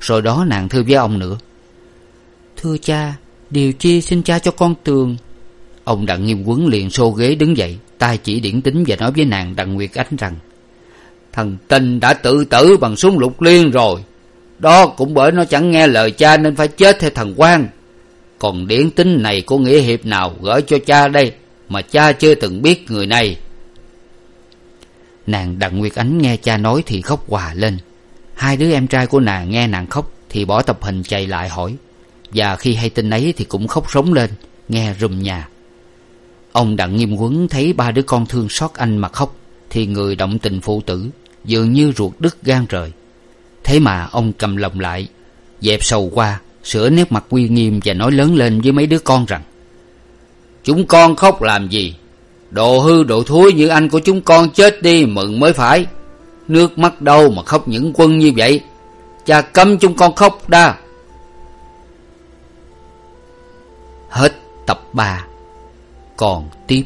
Rồi đó nàng thưa với ông nữa. Thưa cha, điều chi xin cha cho con tường? Ông đặng nghiêm quấn liền xô ghế đứng dậy, tay chỉ điển tính và nói với nàng đặng nguyệt ánh rằng thằng tinh đã tự tử bằng súng lục liên rồi đó cũng bởi nó chẳng nghe lời cha nên phải chết theo thần quan còn điển tính này của nghĩa hiệp nào gửi cho cha đây mà cha chưa từng biết người này? Nàng đặng nguyệt ánh nghe cha nói thì khóc hòa lên. Hai đứa em trai của nàng nghe nàng khóc thì bỏ tập hình chạy lại hỏi. Và khi hay tin ấy thì cũng khóc rống lên, nghe rùm nhà. Ông đặng nghiêm quấn thấy ba đứa con thương xót anh mà khóc thì người động tình phụ tử, dường như ruột đứt gan rời thế mà ông cầm lòng lại, dẹp sầu qua, sửa nét mặt uy nghiêm và nói lớn lên với mấy đứa con rằng, chúng con khóc làm gì? Đồ hư, đồ thối như anh của chúng con chết đi, mừng mới phải. Nước mắt đâu mà khóc những quân như vậy? Cha cấm chúng con khóc đa. Hết tập ba. Còn tiếp.